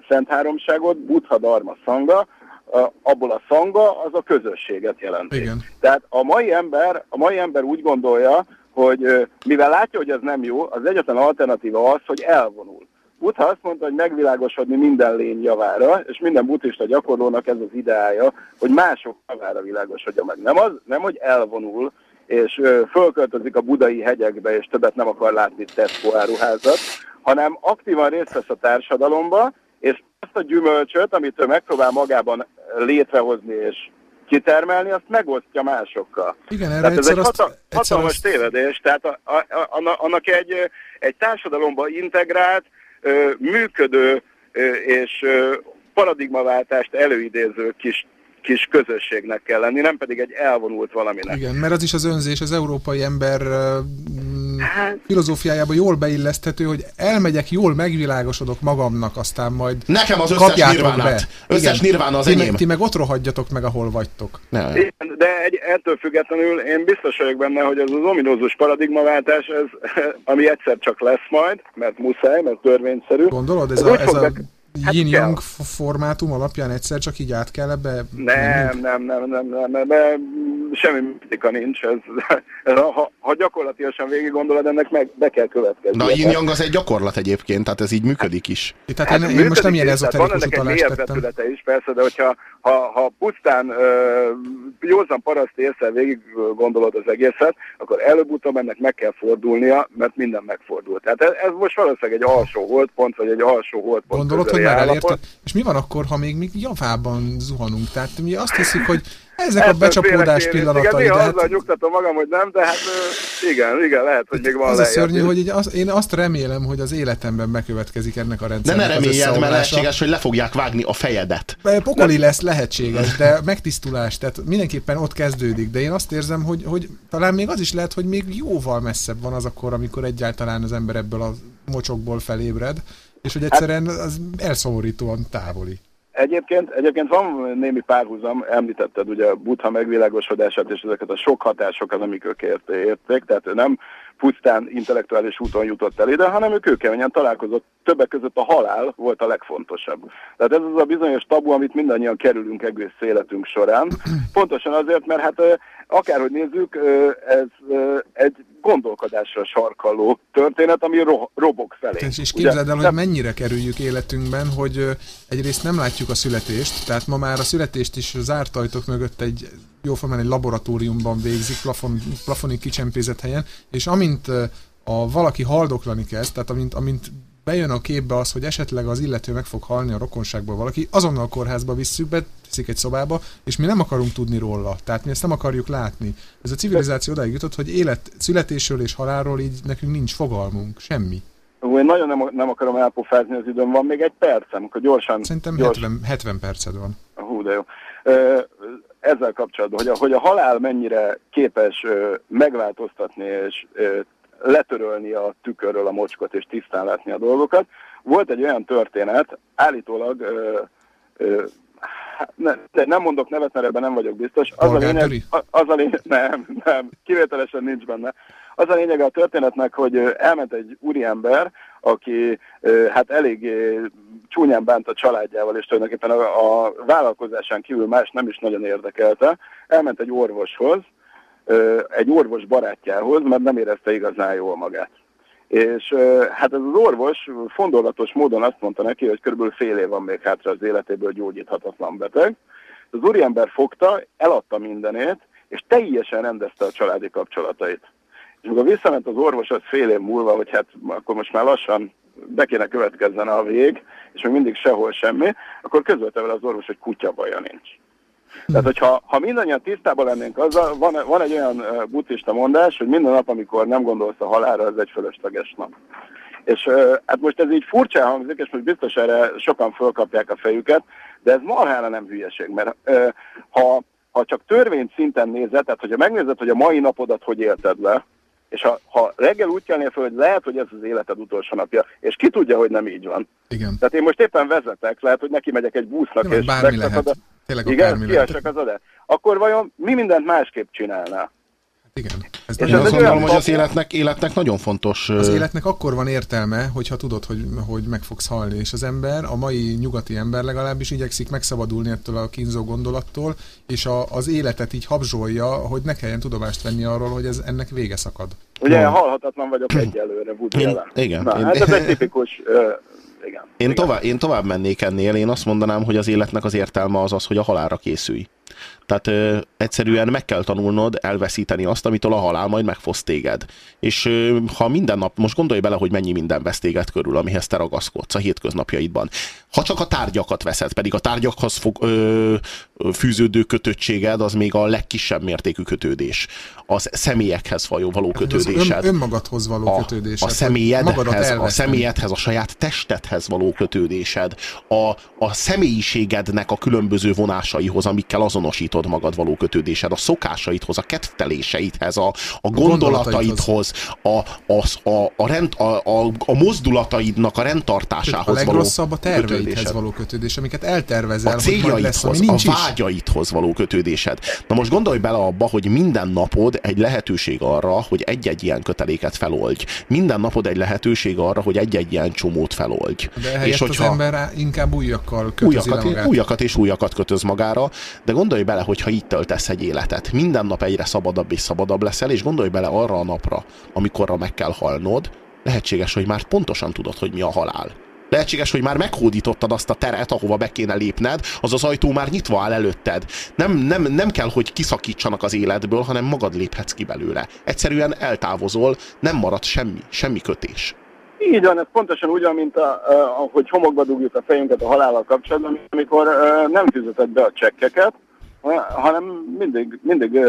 szent háromságot, Buddha Dharma Sangha, ö, abból a szanga az a közösséget jelenti. Igen. Tehát a mai ember, a mai ember úgy gondolja, hogy mivel látja, hogy ez nem jó, az egyetlen alternatíva az, hogy elvonul. Buddha azt mondta, hogy megvilágosodni minden lény javára, és minden buddhista gyakorlónak ez az ideája, hogy mások javára világosodja meg. Nem, az, nem hogy elvonul, és fölköltözik a budai hegyekbe, és többet nem akar látni Tesco áruházat, hanem aktívan részt vesz a társadalomba, és azt a gyümölcsöt, amit ő megpróbál magában létrehozni és kitermelni, azt megosztja másokkal. Igen, erre Tehát ez egy egyszer azt, hata, egyszer hatalmas azt, tévedés, tehát a, a, a, anna- annak egy, egy társadalomba integrált, ö, működő ö, és ö, paradigmaváltást előidéző kis, kis közösségnek kell lenni, nem pedig egy elvonult valaminek. igen, mert az is az önzés, az európai ember Hát- filozófiájába jól beilleszthető, hogy elmegyek, jól megvilágosodok magamnak, aztán majd Nekem az összes kapjátok nirvánát. be. Összes nirvána az ti, meg, enyém. ti meg ott rohadjatok meg, ahol vagytok. Ne. Igen, de egy, ettől függetlenül én biztos vagyok benne, hogy ez az ominózus paradigmaváltás, ez, ami egyszer csak lesz majd, mert muszáj, mert törvényszerű. Gondolod, ez úgy a, ez a Hát yin-yang kell. f- formátum alapján egyszer csak így át kell ebbe Nem, nem, nem, nem, nem, nem, nem semmi mitika nincs. Ez, ez, ha, ha gyakorlatilag végig gondolod, ennek meg be kell következni. De a yin yang az egy gyakorlat egyébként, tehát ez így működik is. Tehát én, én most nem ilyen ezoterikus Van ennek egy utalást mélyebb tettem. vetülete is, persze, de hogyha ha, ha pusztán józan paraszt észre végig gondolod az egészet, akkor előbb-utóbb ennek meg kell fordulnia, mert minden megfordul. Tehát ez, ez most valószínűleg egy alsó holdpont, vagy egy alsó holdpont Gondolod, hogy már elérted? És mi van akkor, ha még, még javában zuhanunk? Tehát mi azt hiszük, hogy ezek a Ettől becsapódás pillanatai, Igen, de néha azzal hát nyugtatom magam, hogy nem, de hát igen, igen, lehet, hogy még van az a szörnyű, hogy így az, én azt remélem, hogy az életemben bekövetkezik ennek a De rendszernek ne az reméljed, mert lehetséges, hogy le fogják vágni a fejedet. Pokoli lesz lehetséges, de megtisztulás, tehát mindenképpen ott kezdődik, de én azt érzem, hogy, hogy talán még az is lehet, hogy még jóval messzebb van az akkor, amikor egyáltalán az ember ebből a mocsokból felébred, és hogy egyszerűen az elszomorítóan távoli. Egyébként, egyébként van némi párhuzam, említetted ugye a buddha megvilágosodását és ezeket a sok hatásokat, amik ők ért, érték, tehát ő nem pusztán intellektuális úton jutott el ide, hanem ő kőkeményen találkozott, többek között a halál volt a legfontosabb. Tehát ez az a bizonyos tabu, amit mindannyian kerülünk egész életünk során. Pontosan azért, mert hát akárhogy nézzük, ez egy gondolkodásra sarkalló történet, ami ro- robok felé. És, és képzeld el, hogy mennyire kerüljük életünkben, hogy egyrészt nem látjuk a születést, tehát ma már a születést is zárt ajtók mögött egy jóformán egy laboratóriumban végzik, plafon, plafonig kicsempézett helyen, és amint a valaki haldoklani kezd, tehát amint, amint bejön a képbe az, hogy esetleg az illető meg fog halni a rokonságból valaki, azonnal a kórházba visszük be, teszik egy szobába, és mi nem akarunk tudni róla. Tehát mi ezt nem akarjuk látni. Ez a civilizáció odáig jutott, hogy élet, születésről és halálról így nekünk nincs fogalmunk, semmi. Én nagyon nem, nem akarom elpofázni az időm, van még egy percem, akkor gyorsan... Szerintem gyors... 70, 70 perced van. Hú, de jó. Ezzel kapcsolatban, hogy a, hogy a halál mennyire képes megváltoztatni és letörölni a tükörről a mocskot és tisztán látni a dolgokat. Volt egy olyan történet, állítólag, ö, ö, ne, nem mondok nevet, mert ebben nem vagyok biztos. Az a lényeg, az a lényeg, nem, nem, kivételesen nincs benne. Az a lényeg a történetnek, hogy elment egy úriember, aki hát elég csúnyán bánt a családjával, és tulajdonképpen a, a vállalkozásán kívül más nem is nagyon érdekelte. Elment egy orvoshoz, egy orvos barátjához, mert nem érezte igazán jól magát. És hát ez az orvos fondolatos módon azt mondta neki, hogy körülbelül fél év van még hátra az életéből gyógyíthatatlan beteg. Az úriember fogta, eladta mindenét, és teljesen rendezte a családi kapcsolatait. És amikor visszament az orvos, az fél év múlva, hogy hát akkor most már lassan be kéne következzen a vég, és még mindig sehol semmi, akkor közölte vele az orvos, hogy kutya baja nincs. Tehát, hogyha ha mindannyian tisztában lennénk azzal, van, van egy olyan buddhista mondás, hogy minden nap, amikor nem gondolsz a halálra, az egy fölösleges nap. És hát most ez így furcsa hangzik, és most biztos erre sokan fölkapják a fejüket, de ez marhára nem hülyeség, mert ha, ha csak törvény szinten nézed, tehát hogyha megnézed, hogy a mai napodat hogy élted le, és ha, ha reggel úgy kelnél fel, hogy lehet, hogy ez az életed utolsó napja, és ki tudja, hogy nem így van. Igen. Tehát én most éppen vezetek, lehet, hogy neki megyek egy busznak, Nem, és bármi lehet. A... Tényleg Igen, kiesek az adás. Akkor vajon mi mindent másképp csinálná? Igen. Ez Én azt gondolom, hogy az életnek, életnek nagyon fontos... Az életnek akkor van értelme, hogyha tudod, hogy, hogy meg fogsz halni, és az ember, a mai nyugati ember legalábbis igyekszik megszabadulni ettől a kínzó gondolattól, és a, az életet így habzsolja, hogy ne kelljen tudomást venni arról, hogy ez ennek vége szakad. Ugye no. halhatatlan vagyok egyelőre, Woody Igen. Na, én... hát ez egy tipikus... igen. Én, igen. Tovább, én tovább mennék ennél, én azt mondanám, hogy az életnek az értelme az az, hogy a halára készülj. Tehát ö, egyszerűen meg kell tanulnod elveszíteni azt, amitől a halál majd megfosz téged. És ö, ha minden nap, most gondolj bele, hogy mennyi minden vesz téged körül, amihez te ragaszkodsz a hétköznapjaidban. Ha csak a tárgyakat veszed, pedig a tárgyakhoz fog, ö, fűződő kötöttséged az még a legkisebb mértékű kötődés. Az személyekhez való, való kötődésed. Ön, önmagadhoz való a, kötődésed. A személyedhez, a személyedhez, a saját testethez való kötődésed. A, a személyiségednek a különböző vonásaihoz, amikkel azonosítod magad való kötődésed. A szokásaidhoz, a ketteléseidhez, a, a gondolataidhoz, a, a, a, a, rend, a, a, a mozdulataidnak a rendtartásához a legrosszabb a terveidhez való kötődés, amiket eltervezel, a céljaidhoz, lesz, ami nincs a vágyaidhoz való kötődésed. Na most gondolj bele abba, hogy minden napod egy lehetőség arra, hogy egy-egy ilyen köteléket feloldj. Minden napod egy lehetőség arra, hogy egy-egy ilyen csomót feloldj. De és hogyha az ember inkább újakkal kötözi újakat, magát. újakat és újakat kötöz magára, de gondolj bele, hogy ha így töltesz egy életet, minden nap egyre szabadabb és szabadabb leszel, és gondolj bele arra a napra, amikorra meg kell halnod, lehetséges, hogy már pontosan tudod, hogy mi a halál. Lehetséges, hogy már meghódítottad azt a teret, ahova be kéne lépned, az az ajtó már nyitva áll előtted. Nem, nem, nem kell, hogy kiszakítsanak az életből, hanem magad léphetsz ki belőle. Egyszerűen eltávozol, nem marad semmi, semmi kötés. Így van, ez pontosan úgy van, mint a, a, hogy homokba dugjuk a fejünket a halállal kapcsolatban, amikor uh, nem fizeted be a csekkeket, hanem mindig, mindig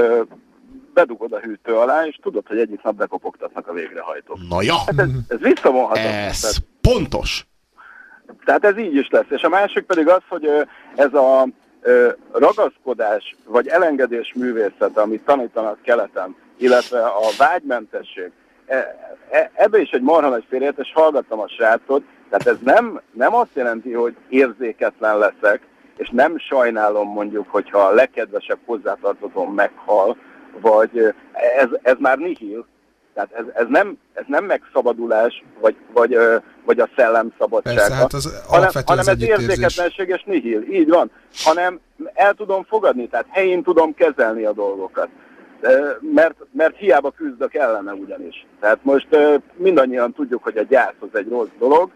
bedugod a hűtő alá, és tudod, hogy egyik nap bekopogtatnak a végrehajtók. Na ja! Hát ez, ez visszavonható. Ez tehát, pontos! Tehát ez így is lesz. És a másik pedig az, hogy ez a ragaszkodás vagy elengedés művészet, amit tanítanak keleten, illetve a vágymentesség, e, e, ebbe is egy marha nagy félreértés, hallgattam a srácot, tehát ez nem, nem azt jelenti, hogy érzéketlen leszek, és nem sajnálom mondjuk, hogyha a legkedvesebb hozzátartozom meghal, vagy ez, ez már nihil, tehát ez, ez, nem, ez nem megszabadulás, vagy, vagy, vagy a szellem szabadsága, Persze, hát az hanem, hanem az ez érzéketlenség és nihil, így van, hanem el tudom fogadni, tehát helyén tudom kezelni a dolgokat. Mert, mert hiába küzdök ellene ugyanis. Tehát most mindannyian tudjuk, hogy a gyász az egy rossz dolog,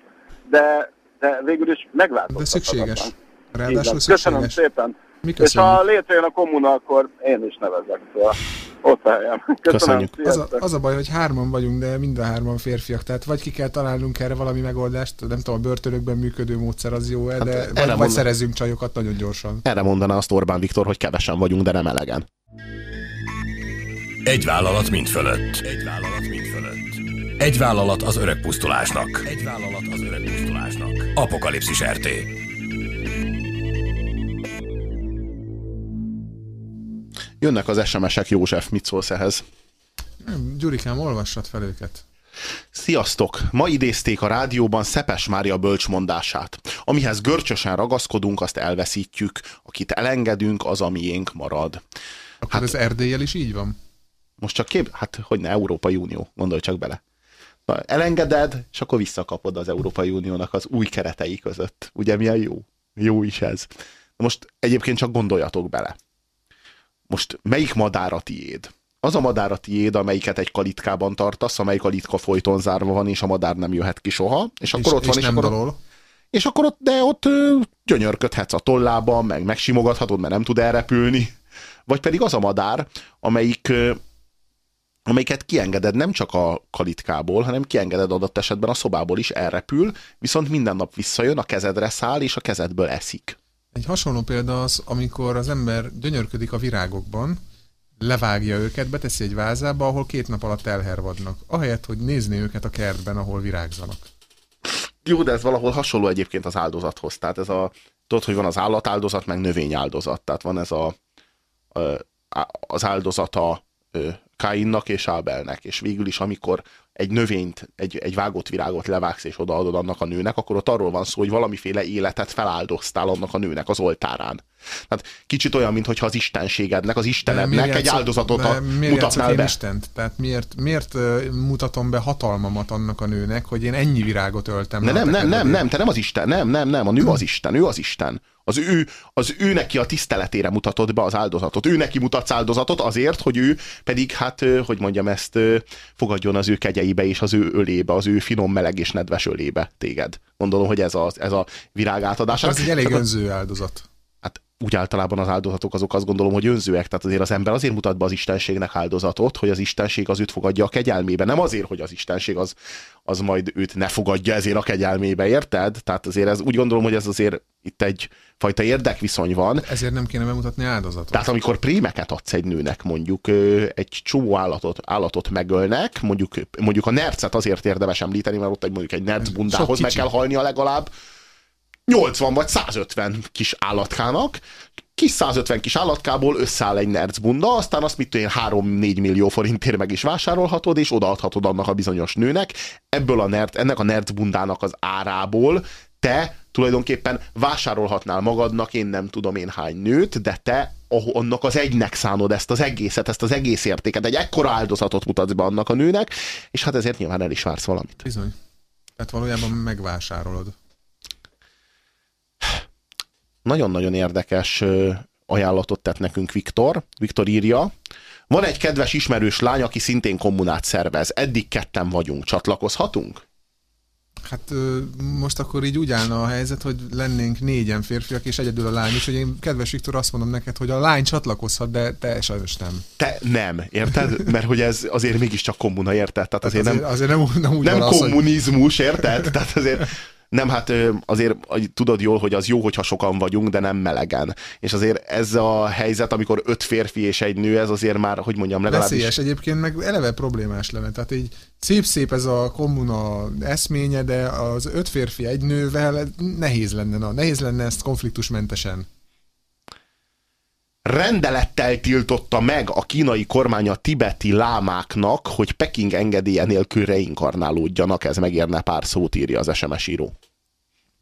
de, de végül is megváltoztathatatlan. De szükséges. Ráadásul. Köszönöm szépen. Mi és ha létrejön a kommuna, akkor én is nevezek. Szóval ott helyem. Köszönöm. Az a, az a baj, hogy hárman vagyunk, de mind a hárman férfiak. Tehát vagy ki kell találnunk erre valami megoldást, nem tudom, a börtönökben működő módszer az jó-e, de hát, vagy, vagy szerezünk csajokat nagyon gyorsan. Erre mondaná azt Orbán Viktor, hogy kevesen vagyunk, de nem elegen. Egy vállalat mind fölött. Egy vállalat mind fölött. Egy vállalat az öreg pusztulásnak. Egy vállalat az öreg pusztulásnak. Apokalipszis RT. Jönnek az SMS-ek, József, mit szólsz ehhez? Gyurikám, olvassad fel őket. Sziasztok! Ma idézték a rádióban Szepes Mária bölcsmondását. Amihez görcsösen ragaszkodunk, azt elveszítjük. Akit elengedünk, az a miénk marad. Akkor hát, ez Erdélyel is így van? Most csak kép, hát hogy ne, Európai Unió, gondolj csak bele. Na, elengeded, és akkor visszakapod az Európai Uniónak az új keretei között. Ugye milyen jó? Jó is ez. Most egyébként csak gondoljatok bele. Most melyik madár a tiéd? Az a madár a tiéd, amelyiket egy kalitkában tartasz, amely kalitka folyton zárva van, és a madár nem jöhet ki soha. És akkor és, ott van, és, és akkor ott, és akkor ott, de ott gyönyörködhetsz a tollában, meg megsimogathatod, mert nem tud elrepülni. Vagy pedig az a madár, amelyik amelyiket kiengeded nem csak a kalitkából, hanem kiengeded adott esetben a szobából is, elrepül, viszont minden nap visszajön, a kezedre száll, és a kezedből eszik. Egy hasonló példa az, amikor az ember gyönyörködik a virágokban, levágja őket, beteszi egy vázába, ahol két nap alatt elhervadnak, ahelyett, hogy nézni őket a kertben, ahol virágzanak. Jó, de ez valahol hasonló egyébként az áldozathoz. Tehát ez a, tudod, hogy van az állatáldozat, meg növényáldozat. Tehát van ez a, az áldozata Káinnak és Ábelnek, és végül is, amikor egy növényt, egy, egy vágott virágot levágsz és odaadod annak a nőnek, akkor ott arról van szó, hogy valamiféle életet feláldoztál annak a nőnek az oltárán. Tehát kicsit olyan, mintha az istenségednek, az istenednek egy áldozatot a, mutatnál be. Istent? Tehát miért, miért mutatom be hatalmamat annak a nőnek, hogy én ennyi virágot öltem? Ne, nem, nem, nem, nem, te nem az Isten, nem, nem, nem, a nő az Isten, ő az Isten. Az ő, az ő neki a tiszteletére mutatod be az áldozatot. Ő neki mutatsz áldozatot azért, hogy ő pedig, hát, hogy mondjam ezt, fogadjon az ő kegyeibe és az ő ölébe, az ő finom, meleg és nedves ölébe téged. Gondolom, hogy ez a, ez a virágátadás. Ez egy elég önző áldozat úgy általában az áldozatok azok azt gondolom, hogy önzőek. Tehát azért az ember azért mutat be az istenségnek áldozatot, hogy az istenség az őt fogadja a kegyelmébe. Nem azért, hogy az istenség az, az majd őt ne fogadja ezért a kegyelmébe, érted? Tehát azért ez, úgy gondolom, hogy ez azért itt egy fajta érdekviszony van. Ezért nem kéne bemutatni áldozatot. Tehát amikor prémeket adsz egy nőnek, mondjuk egy csomó állatot, állatot megölnek, mondjuk, mondjuk a nercet azért érdemes említeni, mert ott egy, mondjuk egy nerc bundához meg kell halnia legalább, 80 vagy 150 kis állatkának, kis 150 kis állatkából összeáll egy nercbunda, aztán azt mit tudom 3-4 millió forintért meg is vásárolhatod, és odaadhatod annak a bizonyos nőnek. Ebből a nert, ennek a nercbundának az árából te tulajdonképpen vásárolhatnál magadnak, én nem tudom én hány nőt, de te annak az egynek szánod ezt az egészet, ezt az egész értéket, egy ekkora áldozatot mutatsz be annak a nőnek, és hát ezért nyilván el is vársz valamit. Bizony. Tehát valójában megvásárolod nagyon-nagyon érdekes ajánlatot tett nekünk Viktor. Viktor írja, van egy kedves ismerős lány, aki szintén kommunát szervez. Eddig ketten vagyunk. Csatlakozhatunk? Hát most akkor így úgy állna a helyzet, hogy lennénk négyen férfiak, és egyedül a lány, és hogy én, kedves Viktor, azt mondom neked, hogy a lány csatlakozhat, de te sajnos nem. Te nem, érted? Mert hogy ez azért mégiscsak kommuna, érted? Tehát azért, azért nem, azért nem, nem, úgy nem kommunizmus, hogy... érted? Tehát azért nem, hát azért tudod jól, hogy az jó, hogyha sokan vagyunk, de nem melegen. És azért ez a helyzet, amikor öt férfi és egy nő, ez azért már, hogy mondjam, legalábbis... Veszélyes egyébként, meg eleve problémás lenne. Tehát így szép-szép ez a kommuna eszménye, de az öt férfi egy nővel nehéz lenne, na, nehéz lenne ezt konfliktusmentesen rendelettel tiltotta meg a kínai kormány a tibeti lámáknak, hogy Peking engedélye nélkül reinkarnálódjanak. Ez megérne pár szót, írja az SMS író.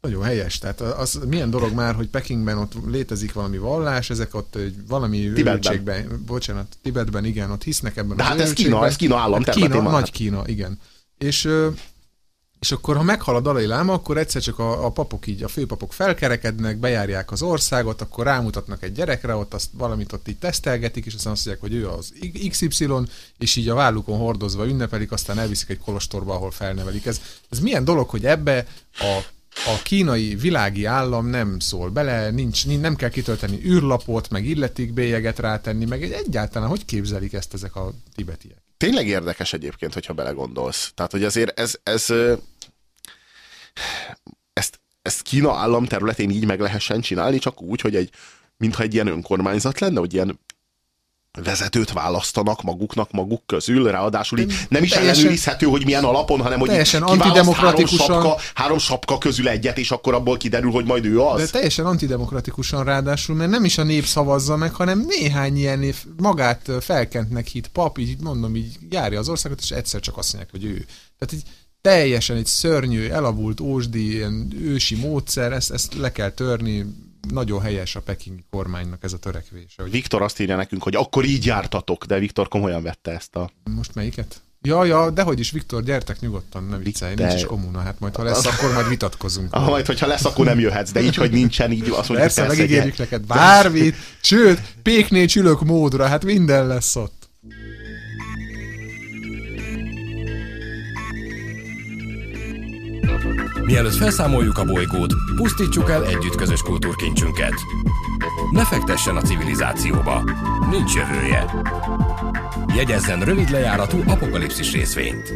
Nagyon helyes. Tehát az milyen dolog már, hogy Pekingben ott létezik valami vallás, ezek ott valami Tibetben. őrültségben, bocsánat, Tibetben, igen, ott hisznek ebben De hát ez. Kína, ez Kína állam hát Kína, van, Nagy. Kína, igen. És, és akkor, ha meghal a Dalai Láma, akkor egyszer csak a, a papok így, a főpapok felkerekednek, bejárják az országot, akkor rámutatnak egy gyerekre, ott azt valamit ott így tesztelgetik, és aztán azt mondják, hogy ő az XY, és így a vállukon hordozva ünnepelik, aztán elviszik egy kolostorba, ahol felnevelik. Ez, ez milyen dolog, hogy ebbe a a kínai világi állam nem szól bele, nincs, nem kell kitölteni űrlapot, meg illetékbélyeget rátenni, meg egy egyáltalán hogy képzelik ezt ezek a tibetiek? Tényleg érdekes egyébként, hogyha belegondolsz. Tehát, hogy azért ez, ez ö, ezt, ezt Kína állam területén így meg lehessen csinálni, csak úgy, hogy egy, mintha egy ilyen önkormányzat lenne, hogy ilyen vezetőt választanak maguknak maguk közül, ráadásul így nem is Teljesen- ellenőrizhető, hogy milyen alapon, hanem hogy Teljesen antidemokratikusan- három sapka, három sapka közül egyet, és akkor abból kiderül, hogy majd ő az. De teljesen antidemokratikusan ráadásul, mert nem is a nép szavazza meg, hanem néhány ilyen név magát felkentnek hit pap, így mondom, így járja az országot, és egyszer csak azt mondják, hogy ő. Tehát így teljesen egy szörnyű, elavult ósdi, ilyen ősi módszer, ezt, ezt le kell törni, nagyon helyes a pekingi kormánynak ez a törekvése. Hogy Viktor azt írja nekünk, hogy akkor így jártatok, de Viktor komolyan vette ezt a... most melyiket? Ja, ja, dehogy is, Viktor, gyertek nyugodtan, ne viccelj, De- nincs is kommuna, hát majd ha lesz, akkor majd vitatkozunk. Ah, majd, hogyha lesz, akkor nem jöhetsz, de így, hogy nincsen, így azt mondjuk, Persze, persze, megígérjük neked bármit, sőt, péknél csülök módra, hát minden lesz ott. Mielőtt felszámoljuk a bolygót, pusztítsuk el együtt közös kultúrkincsünket. Ne fektessen a civilizációba. Nincs jövője. Jegyezzen rövid lejáratú apokalipszis részvényt.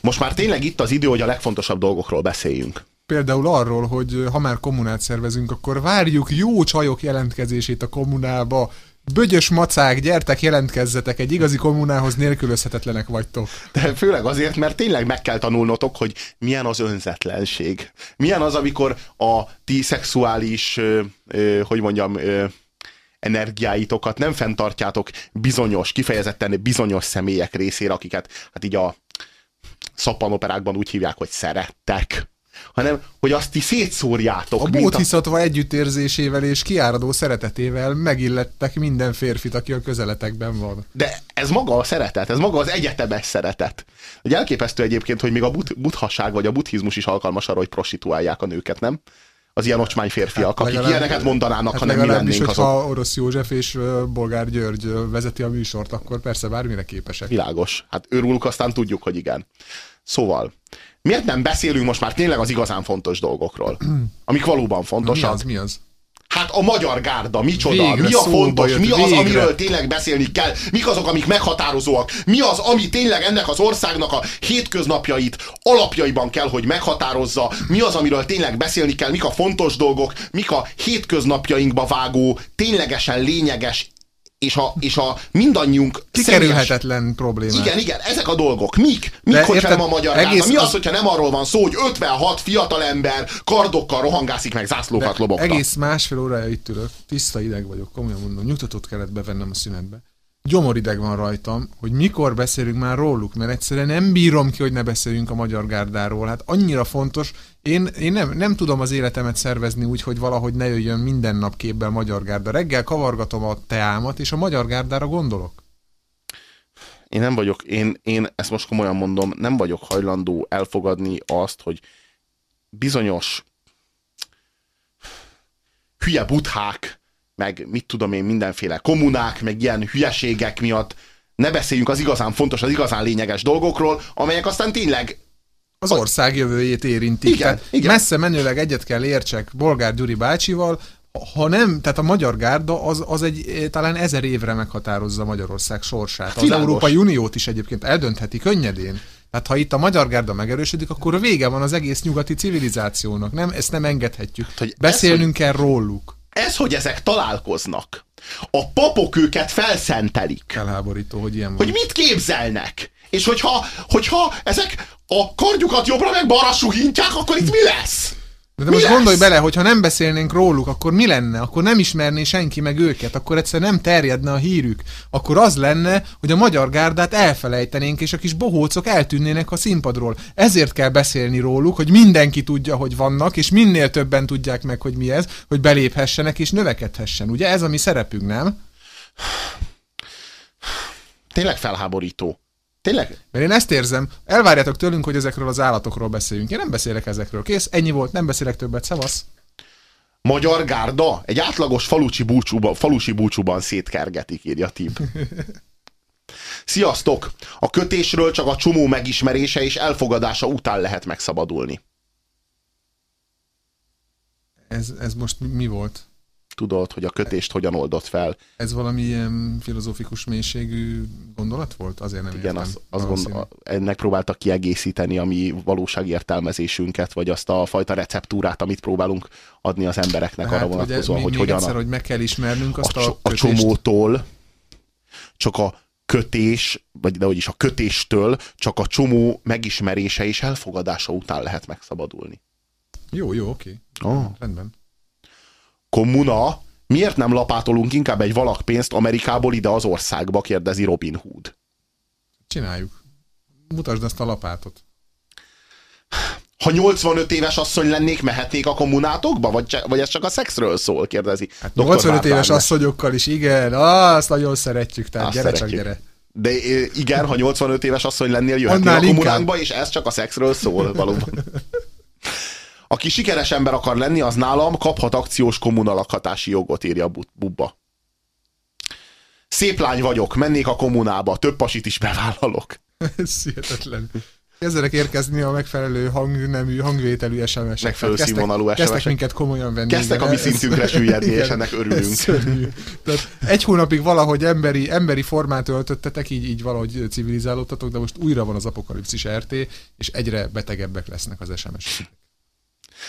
Most már tényleg itt az idő, hogy a legfontosabb dolgokról beszéljünk. Például arról, hogy ha már kommunát szervezünk, akkor várjuk jó csajok jelentkezését a kommunába. Bögyös macák, gyertek, jelentkezzetek, egy igazi kommunához nélkülözhetetlenek vagytok. De főleg azért, mert tényleg meg kell tanulnotok, hogy milyen az önzetlenség. Milyen az, amikor a ti szexuális, ö, ö, hogy mondjam, ö, energiáitokat nem fenntartjátok bizonyos, kifejezetten bizonyos személyek részére, akiket hát így a szappanoperákban úgy hívják, hogy szerettek, hanem hogy azt ti szétszórjátok. A bódhiszatva együttérzésével és kiáradó szeretetével megillettek minden férfit, aki a közeletekben van. De ez maga a szeretet, ez maga az egyetemes szeretet. Ugye elképesztő egyébként, hogy még a but- buddhasság vagy a buddhizmus is alkalmas arra, hogy prostituálják a nőket, nem? Az ilyen ocsmány férfiak, akik Legalább- ilyeneket mondanának, hát ha nem mi lennénk hogyha azok. Orosz József és Bolgár György vezeti a műsort, akkor persze bármire képesek. Világos. Hát őrülünk, aztán tudjuk, hogy igen. Szóval, miért nem beszélünk most már tényleg az igazán fontos dolgokról? Amik valóban Mi fontosak. az, mi az? Hát a magyar gárda, micsoda, Végre mi a fontos, jött, mi az, végre. amiről tényleg beszélni kell, mik azok, amik meghatározóak, mi az, ami tényleg ennek az országnak a hétköznapjait alapjaiban kell, hogy meghatározza, mi az, amiről tényleg beszélni kell, mik a fontos dolgok, mik a hétköznapjainkba vágó, ténylegesen lényeges, és a, és a mindannyiunk személyes- Kikerülhetetlen problémák. igen, igen, ezek a dolgok. Mik? Mik, De hogyha érted, nem a magyar egész Mi az, az- hogyha nem arról van szó, hogy 56 fiatalember kardokkal rohangászik meg zászlókat lobogtat? Egész másfél órája itt ülök, tiszta ideg vagyok, komolyan mondom, nyugtatót kellett bevennem a szünetbe. Gyomorideg van rajtam, hogy mikor beszélünk már róluk, mert egyszerűen nem bírom ki, hogy ne beszéljünk a magyar gárdáról. Hát annyira fontos, én, én nem, nem tudom az életemet szervezni úgy, hogy valahogy ne jöjjön minden nap képbe a magyar gárda. Reggel kavargatom a teámat, és a magyar gárdára gondolok. Én nem vagyok, én, én ezt most komolyan mondom, nem vagyok hajlandó elfogadni azt, hogy bizonyos hülye buthák, meg mit tudom én, mindenféle kommunák, meg ilyen hülyeségek miatt ne beszéljünk az igazán fontos, az igazán lényeges dolgokról, amelyek aztán tényleg Az ország jövőjét érintik. Igen, tehát igen. Messze menőleg egyet kell értsek Bolgár Gyuri bácsival, ha nem, tehát a magyar gárda az, az egy eh, talán ezer évre meghatározza Magyarország sorsát. Az Világos. Európai Uniót is egyébként eldöntheti könnyedén. Tehát ha itt a magyar gárda megerősödik, akkor vége van az egész nyugati civilizációnak. Nem, ezt nem engedhetjük. hogy ez, Beszélnünk kell róluk. Ez, hogy ezek találkoznak, a papok őket felszentelik, Felháborító, hogy ilyen van. hogy mit képzelnek, és hogyha, hogyha ezek a kardjukat jobbra meg balra suhintják, akkor itt mi lesz? De, de most lesz? gondolj bele, hogy ha nem beszélnénk róluk, akkor mi lenne? Akkor nem ismerné senki meg őket, akkor egyszer nem terjedne a hírük. Akkor az lenne, hogy a magyar gárdát elfelejtenénk, és a kis bohócok eltűnnének a színpadról. Ezért kell beszélni róluk, hogy mindenki tudja, hogy vannak, és minél többen tudják meg, hogy mi ez, hogy beléphessenek és növekedhessen. Ugye ez a mi szerepünk, nem? Tényleg felháborító. Tényleg? Mert én ezt érzem, elvárjátok tőlünk, hogy ezekről az állatokról beszéljünk. Én nem beszélek ezekről. Kész, ennyi volt, nem beszélek többet. Szevasz! Magyar gárda egy átlagos falusi búcsúban, falusi búcsúban szétkergetik, írja Tib. Sziasztok! A kötésről csak a csomó megismerése és elfogadása után lehet megszabadulni. Ez, ez most mi volt? Tudod, hogy a kötést hogyan oldott fel. Ez valami ilyen filozófikus mélységű gondolat volt? Azért nem Igen, az, az gond, ennek próbáltak kiegészíteni a mi valóságértelmezésünket, vagy azt a fajta receptúrát, amit próbálunk adni az embereknek hát, arra vonatkozóan, hogy, hogy hogyan... Egyszer, a, hogy meg kell ismernünk azt a, a, a csomótól, csak a kötés, vagy de is a kötéstől csak a csomó megismerése és elfogadása után lehet megszabadulni. Jó, jó, oké. Okay. Oh. Rendben kommuna, miért nem lapátolunk inkább egy valak pénzt Amerikából ide az országba, kérdezi Robin Hood. Csináljuk. Mutasd ezt a lapátot. Ha 85 éves asszony lennék, mehetnék a kommunátokba? Vagy, vagy ez csak a szexről szól, kérdezi. Hát 85 éves asszonyokkal is, igen. Azt nagyon szeretjük, tehát azt gyere szeretjük. csak gyere. De igen, ha 85 éves asszony lennél, jöhetnél a kommunánkba, és ez csak a szexről szól valóban. Aki sikeres ember akar lenni, az nálam kaphat akciós kommunalakhatási jogot, írja Bubba. Szép lány vagyok, mennék a kommunába, több pasit is bevállalok. Ez hihetetlen. Kezdenek érkezni a megfelelő hangnemű, hangvételű SMS-ek. Megfelelő kezdtek, színvonalú SMS-ek. Kezdtek minket komolyan venni. Kezdtek a mi szintünkre süllyedni, és ennek örülünk. Tehát egy hónapig valahogy emberi, emberi formát öltöttetek, így, így valahogy civilizálódtatok, de most újra van az apokalipszis RT, és egyre betegebbek lesznek az SMS-ek.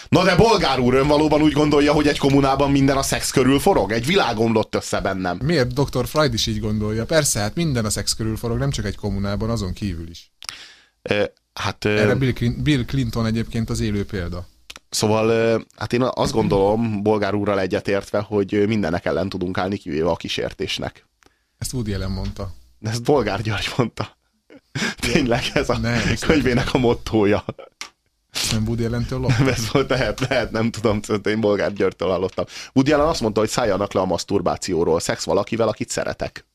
Na de bolgár úr, ön valóban úgy gondolja, hogy egy kommunában minden a szex körül forog? Egy világ omlott össze bennem. Miért? Dr. Freud is így gondolja. Persze, hát minden a szex körül forog, nem csak egy kommunában, azon kívül is. E, hát, Erre Bill, Bill Clinton egyébként az élő példa. Szóval hát én azt gondolom, bolgár úrral egyetértve, hogy mindennek ellen tudunk állni, kivéve a kísértésnek. Ezt Woody Allen mondta. Ezt Bolgár György mondta. Tényleg ez a ne, könyvének a mottója. Nem Woody Allen-től Nem, ez volt, lehet, lehet, nem tudom, én Bolgár Györgytől hallottam. Woody Allen azt mondta, hogy szálljanak le a maszturbációról, szex valakivel, akit szeretek.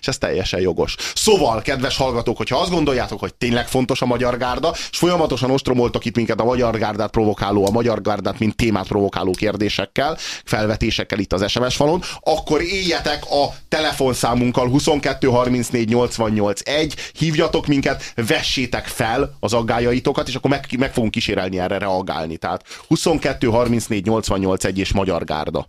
És ez teljesen jogos. Szóval, kedves hallgatók, hogyha azt gondoljátok, hogy tényleg fontos a magyar gárda, és folyamatosan ostromoltak itt minket a magyar gárdát provokáló, a magyar gárdát, mint témát provokáló kérdésekkel, felvetésekkel itt az SMS falon, akkor éljetek a telefonszámunkkal 22 34 88 1, hívjatok minket, vessétek fel az aggájaitokat, és akkor meg, meg fogunk kísérelni erre reagálni. Tehát 22 34 88 1 és magyar gárda.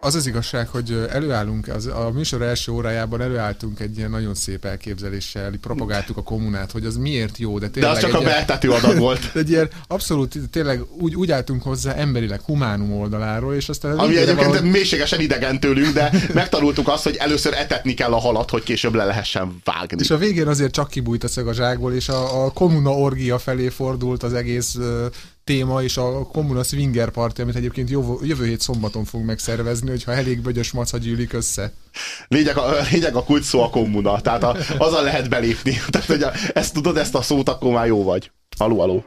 Az az igazság, hogy előállunk, az, a műsor első órájában előálltunk egy ilyen nagyon szép elképzeléssel, propagáltuk a kommunát, hogy az miért jó, de tényleg... De az csak a behetető adag volt. Egy ilyen abszolút, tényleg úgy, úgy álltunk hozzá emberileg, humánum oldaláról, és aztán... Ami egyébként valahogy... mélységesen idegen tőlünk, de megtanultuk azt, hogy először etetni kell a halat, hogy később le lehessen vágni. És a végén azért csak kibújt a szög a zsákból, és a, a kommuna orgia felé fordult az egész téma és a Kommuna Swinger Party, amit egyébként jövő, jövő hét szombaton fogunk megszervezni, hogyha elég bögyös maca gyűlik össze. Lényeg a, lényeg a kulcs szó a kommuna, tehát a, azzal lehet belépni. Tehát, hogy a, ezt tudod, ezt a szót, akkor már jó vagy. Aló, aló.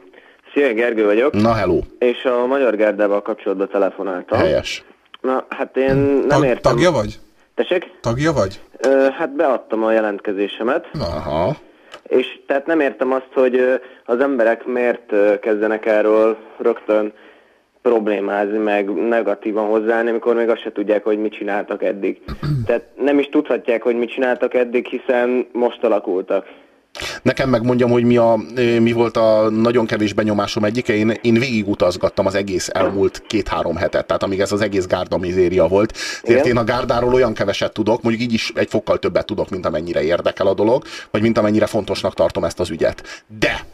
Szia, Gergő vagyok. Na, hello. És a Magyar Gárdával kapcsolatban telefonáltam. Helyes. Na, hát én nem Tag, értem. Tagja vagy? Tessék? Tagja vagy? Ö, hát beadtam a jelentkezésemet. Aha. És tehát nem értem azt, hogy az emberek miért kezdenek erről rögtön problémázni, meg negatívan hozzáállni, amikor még azt se tudják, hogy mit csináltak eddig. Tehát nem is tudhatják, hogy mit csináltak eddig, hiszen most alakultak. Nekem megmondjam, hogy mi, a, mi volt a nagyon kevés benyomásom egyike. Én, én végigutazgattam az egész elmúlt két-három hetet, tehát amíg ez az egész gárda mizéria volt. Ezért én a gárdáról olyan keveset tudok, mondjuk így is egy fokkal többet tudok, mint amennyire érdekel a dolog, vagy mint amennyire fontosnak tartom ezt az ügyet. De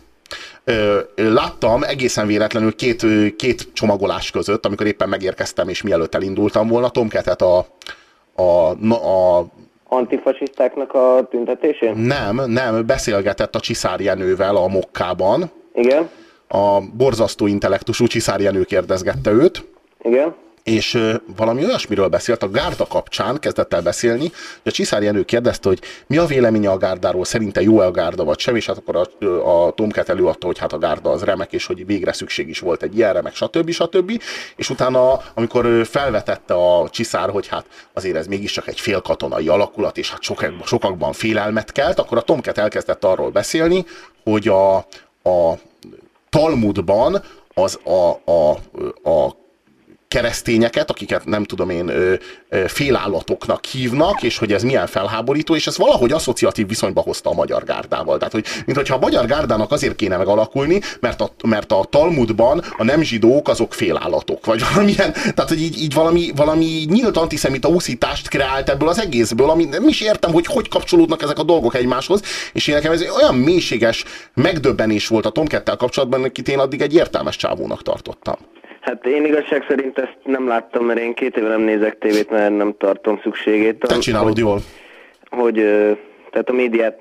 láttam egészen véletlenül két, két csomagolás között, amikor éppen megérkeztem, és mielőtt elindultam volna, Tomketet a, a, a, a Antifasisztáknak a tüntetésén? nem, nem, beszélgetett a Csiszár Jenővel a mokkában. Igen, A borzasztó intellektusú Csiszár Jenő kérdezgette őt, igen. És ö, valami olyasmiről beszélt, a gárda kapcsán kezdett el beszélni, hogy a Csiszár Jenő kérdezte, hogy mi a véleménye a gárdáról, szerinte jó-e a gárda vagy sem, és hát akkor a, a Tomcat előadta, hogy hát a gárda az remek, és hogy végre szükség is volt egy ilyenre, meg stb. stb. És utána, amikor felvetette a Csiszár, hogy hát azért ez mégiscsak egy félkatonai alakulat, és hát sokak, sokakban félelmet kelt, akkor a Tomcat elkezdett arról beszélni, hogy a, a Talmudban az a, a, a keresztényeket, akiket nem tudom én ö, ö, félállatoknak hívnak, és hogy ez milyen felháborító, és ez valahogy asszociatív viszonyba hozta a magyar gárdával. Tehát, hogy mint hogyha a magyar gárdának azért kéne megalakulni, mert a, mert a Talmudban a nem zsidók azok félállatok, vagy valamilyen, tehát, hogy így, így valami, valami nyílt antiszemita úszítást kreált ebből az egészből, ami nem is értem, hogy hogy kapcsolódnak ezek a dolgok egymáshoz, és én nekem ez olyan mélységes megdöbbenés volt a Tomkettel kapcsolatban, akit én addig egy értelmes csávónak tartottam. Hát én igazság szerint ezt nem láttam, mert én két éve nem nézek tévét, mert nem tartom szükségét. Te csinálod jól. Hogy, tehát a médiát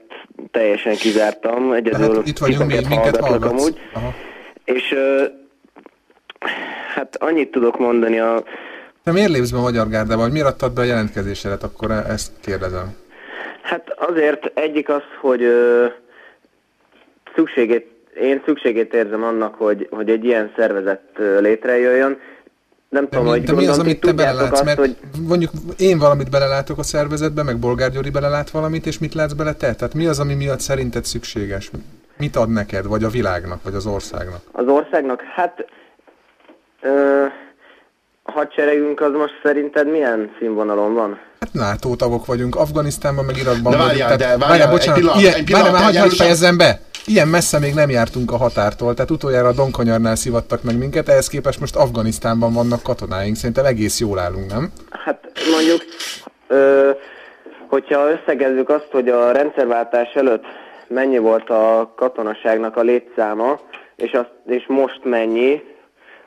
teljesen kizártam, egyedül Hát itt vagyunk, mi- minket hallgatsz. amúgy. Aha. És hát annyit tudok mondani a, Te miért lépsz be a Magyar Gárdával? Vagy miért adtad be a jelentkezésedet? Akkor ezt kérdezem. Hát azért egyik az, hogy ö, szükségét, én szükségét érzem annak, hogy, hogy egy ilyen szervezet létrejöjjön. Nem De tudom, hogy de mi az, amit te belelátsz? azt, Mert hogy mondjuk én valamit belelátok a szervezetbe, meg Bolgár Gyuri belelát valamit, és mit látsz bele te? Tehát mi az, ami miatt szerinted szükséges? Mit ad neked, vagy a világnak, vagy az országnak? az országnak, hát ö, a hadseregünk az most szerinted milyen színvonalon van? Hát NATO tagok vagyunk, Afganisztánban, meg Irakban De vagyunk. várjál, tehát- de várjál, egy bocsánat, pillanat, ilyen, egy pillanat, várjál, már, egyenlősen- fejezzem be! Ilyen messze még nem jártunk a határtól, tehát utoljára a Donkanyarnál szivattak meg minket, ehhez képest most Afganisztánban vannak katonáink, szerintem egész jól állunk, nem? Hát mondjuk, ö, hogyha összegezzük azt, hogy a rendszerváltás előtt mennyi volt a katonaságnak a létszáma, és, azt, és most mennyi,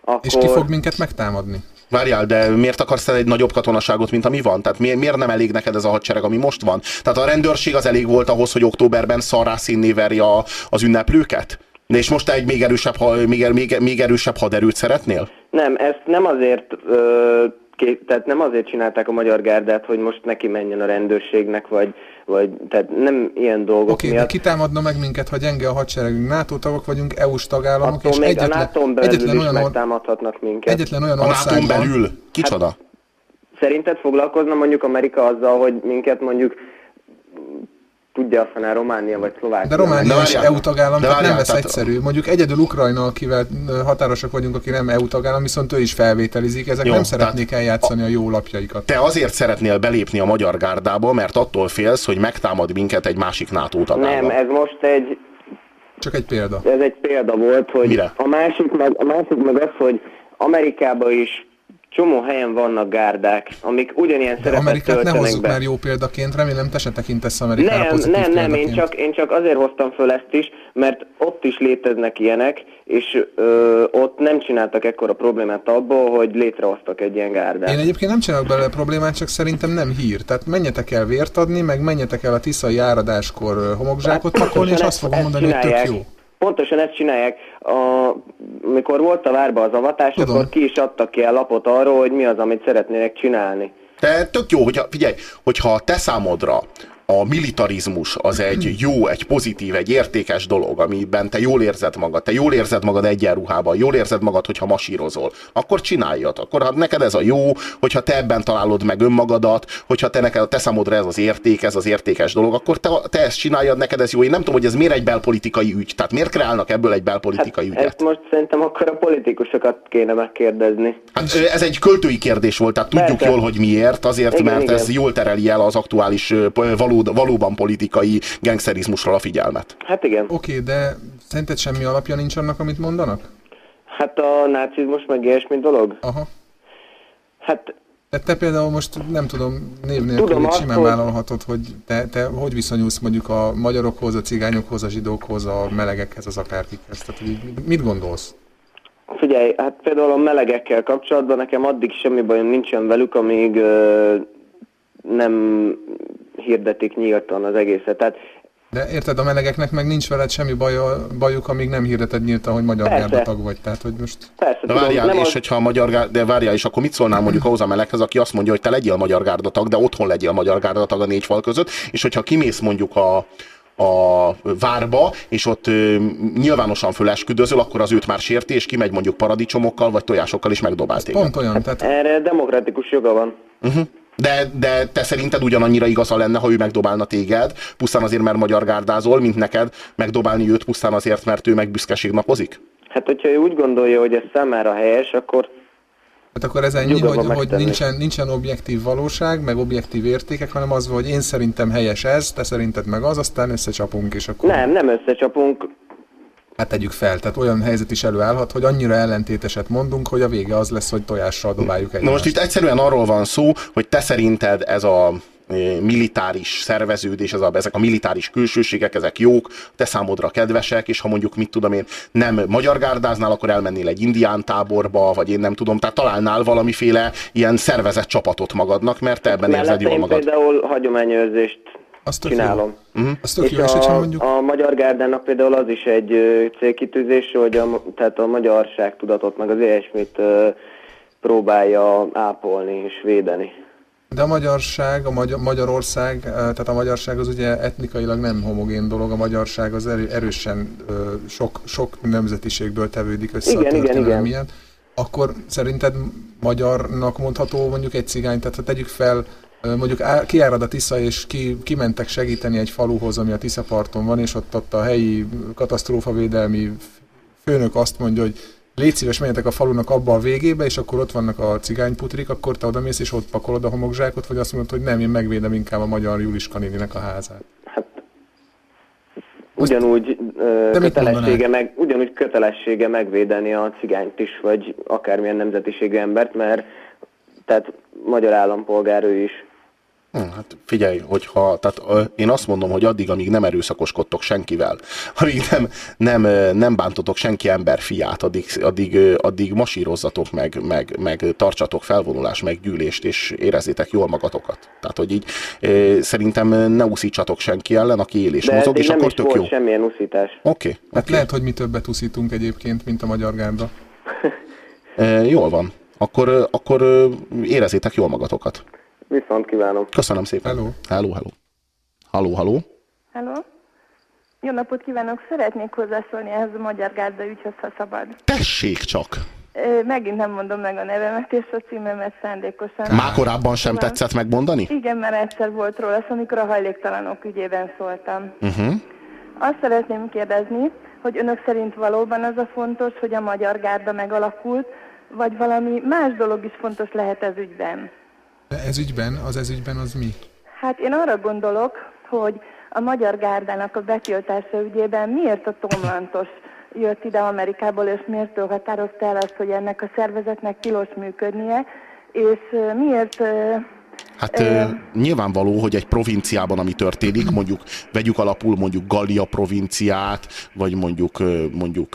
akkor... És ki fog minket megtámadni? Várjál, de miért akarsz egy nagyobb katonaságot, mint ami van? Tehát miért, nem elég neked ez a hadsereg, ami most van? Tehát a rendőrség az elég volt ahhoz, hogy októberben szarrászínné verje az ünneplőket? És most te egy még erősebb, még, még, még erősebb haderőt szeretnél? Nem, ezt nem azért, ö, tehát nem azért csinálták a magyar gárdát, hogy most neki menjen a rendőrségnek, vagy, vagy tehát nem ilyen dolgok Oké, okay, de miatt. kitámadna meg minket, ha gyenge a hadseregünk. NATO tagok vagyunk, EU-s tagállamok, Attól és még a egyetlen, NATO-n belül egyetlen, is olyan, or- megtámadhatnak minket. egyetlen olyan A nato országban, belül? Kicsoda? Szerinted foglalkozna mondjuk Amerika azzal, hogy minket mondjuk tudja a fene Románia vagy Szlovákia? de Románia De is EU tagállam, de tehát nem lesz tehát- egyszerű. Mondjuk egyedül Ukrajna, akivel határosak vagyunk, aki nem EU tagállam, viszont ő is felvételizik, ezek Jó, nem szeretnék eljátszani a jó lapjaikat. Te azért szeretnél belépni a magyar gárdába, mert attól félsz, hogy megtámad minket egy másik NATO tagállam. Nem, ez most egy, Csak egy példa. ez egy példa volt, hogy Mire? a másik, meg, a másik meg az, hogy Amerikában is csomó helyen vannak gárdák, amik ugyanilyen De szerepet Amerikát ne hozzuk be. már jó példaként, remélem te se tekintesz Amerikára Nem, pozitív nem, nem, én csak, én csak azért hoztam föl ezt is, mert ott is léteznek ilyenek, és ö, ott nem csináltak ekkora problémát abból, hogy létrehoztak egy ilyen gárdát. Én egyébként nem csinálok belőle problémát, csak szerintem nem hír. Tehát menjetek el vért adni, meg menjetek el a tiszai áradáskor homokzsákot pakolni, és azt fogom mondani, hogy tök jó. Pontosan ezt csinálják. A, mikor volt a várba az avatás, Tudom. akkor ki is adtak ki a lapot arról, hogy mi az, amit szeretnének csinálni. De tök jó, hogyha, figyelj, hogyha te számodra a militarizmus az egy jó, egy pozitív, egy értékes dolog, amiben te jól érzed magad, te jól érzed magad egyenruhában, jól érzed magad, hogyha masírozol, akkor csináljad. Akkor ha neked ez a jó, hogyha te ebben találod meg önmagadat, hogyha te, neked, te számodra ez az érték, ez az értékes dolog, akkor te, te ezt csináljad, neked ez jó. Én nem tudom, hogy ez miért egy belpolitikai ügy. Tehát miért kreálnak ebből egy belpolitikai ügyet? Ezt most szerintem akkor a politikusokat kéne megkérdezni. Hát ez egy költői kérdés volt, tehát tudjuk Persze. jól, hogy miért, azért, Igen, mert igen. ez jól tereli el az aktuális valóság való, valóban politikai gangsterizmusról a figyelmet. Hát igen. Oké, okay, de szerinted semmi alapja nincs annak, amit mondanak? Hát a nácizmus meg ilyesmi dolog? Aha. Hát de te például most nem tudom, név nélkül Tudom azt, simán hogy- vállalhatod, hogy te, te hogy viszonyulsz mondjuk a magyarokhoz, a cigányokhoz, a zsidókhoz, a melegekhez, az akárkikhez. Tehát, hogy így mit gondolsz? Figyelj, hát például a melegekkel kapcsolatban nekem addig semmi bajom nincsen velük, amíg ö, nem hirdetik nyíltan az egészet. Tehát De érted, a melegeknek meg nincs veled semmi baja, bajuk, amíg nem hirdeted nyíltan, hogy magyar Persze. gárdatag vagy. Tehát, hogy most... persze, De tudom, várjál, nem és az, hogyha a magyar gár... de várjál, és akkor mit szólnál mondjuk ahhoz a meleghez, aki azt mondja, hogy te legyél magyar gárdatag, de otthon legyél magyar gárdatag a négy fal között, és hogyha kimész mondjuk a, a várba, és ott ö, nyilvánosan fölesküdözöl, akkor az őt már sérti, és kimegy mondjuk paradicsomokkal, vagy tojásokkal is megdobál téged. Pont olyan, tehát erre demokratikus joga van. Uh-huh. De, de te szerinted ugyanannyira igaza lenne, ha ő megdobálna téged, pusztán azért, mert magyar gárdázol, mint neked megdobálni őt pusztán azért, mert ő meg büszkeség napozik? Hát, hogyha ő úgy gondolja, hogy ez számára helyes, akkor Hát akkor ez ennyi, hogy, hogy nincsen, nincsen objektív valóság, meg objektív értékek, hanem az, hogy én szerintem helyes ez, te szerinted meg az, aztán összecsapunk, és akkor nem, nem összecsapunk. Hát tegyük fel. Tehát olyan helyzet is előállhat, hogy annyira ellentéteset mondunk, hogy a vége az lesz, hogy tojással dobáljuk egymást. Na most itt egyszerűen arról van szó, hogy te szerinted ez a eh, militáris szerveződés, ez a, ezek a militáris külsőségek, ezek jók, te számodra kedvesek, és ha mondjuk, mit tudom én, nem magyar gárdáznál, akkor elmennél egy indián táborba, vagy én nem tudom, tehát találnál valamiféle ilyen szervezett csapatot magadnak, mert te ebben érzed Mellette jól én magad. például hagyományőrzést Azt csinálom. Uh-huh. Az tök És jó, és a, mondjuk... a magyar gárdának például az is egy célkitűzés, hogy a, tehát a magyarság tudatot, meg az ilyesmit próbálja ápolni és védeni. De a magyarság, a Magyar, Magyarország, eh, tehát a magyarság az ugye etnikailag nem homogén dolog, a magyarság az erő, erősen sok, sok nemzetiségből tevődik össze Igen, a igen, történelem igen. miatt. Akkor szerinted magyarnak mondható mondjuk egy cigány, tehát ha tegyük fel, mondjuk á- kiárad a Tisza, és ki, kimentek segíteni egy faluhoz, ami a Tiszaparton van, és ott, ott a helyi katasztrófavédelmi főnök azt mondja, hogy légy szíves, menjetek a falunak abba a végébe, és akkor ott vannak a cigányputrik, akkor te oda mész, és ott pakolod a homokzsákot, vagy azt mondod, hogy nem, én megvédem inkább a magyar Juliska néninek a házát. Ugyanúgy ö, kötelessége, meg, ugyanúgy kötelessége megvédeni a cigányt is, vagy akármilyen nemzetiségű embert, mert tehát magyar állampolgár ő is. Hm, hát figyelj, hogyha, tehát én azt mondom, hogy addig, amíg nem erőszakoskodtok senkivel, amíg nem, nem, nem bántotok senki ember fiát, addig, addig, addig masírozzatok meg, meg, meg tartsatok felvonulást, meg gyűlést, és érezzétek jól magatokat. Tehát, hogy így szerintem ne uszítsatok senki ellen, aki él és De mozog, és nem akkor is tök volt jó. semmilyen uszítás. Oké, okay, Hát lehet, hogy mi többet uszítunk egyébként, mint a magyar gárda. okay. jól van. Akkor, akkor érezzétek jól magatokat. Viszont kívánom. Köszönöm szépen. Hello. Hello, hello. Halló, halló. Hello? Jó napot kívánok! Szeretnék hozzászólni ehhez a Magyar Gárda ügyhöz, ha szabad. Tessék csak! Megint nem mondom meg a nevemet és a címemet szándékosan. Már korábban sem Van. tetszett megmondani? Igen, mert egyszer volt róla, szó, amikor a hajléktalanok ügyében szóltam. Uh-huh. Azt szeretném kérdezni, hogy önök szerint valóban az a fontos, hogy a Magyar Gárda megalakult, vagy valami más dolog is fontos lehet ez ügyben? Ez ügyben, az ez ügyben az mi? Hát én arra gondolok, hogy a Magyar Gárdának a betiltása ügyében miért a Tomlantos jött ide Amerikából, és miért ő határozta el azt, hogy ennek a szervezetnek tilos működnie, és miért Hát ö, nyilvánvaló, hogy egy provinciában, ami történik, mondjuk vegyük alapul mondjuk Gallia provinciát, vagy mondjuk mondjuk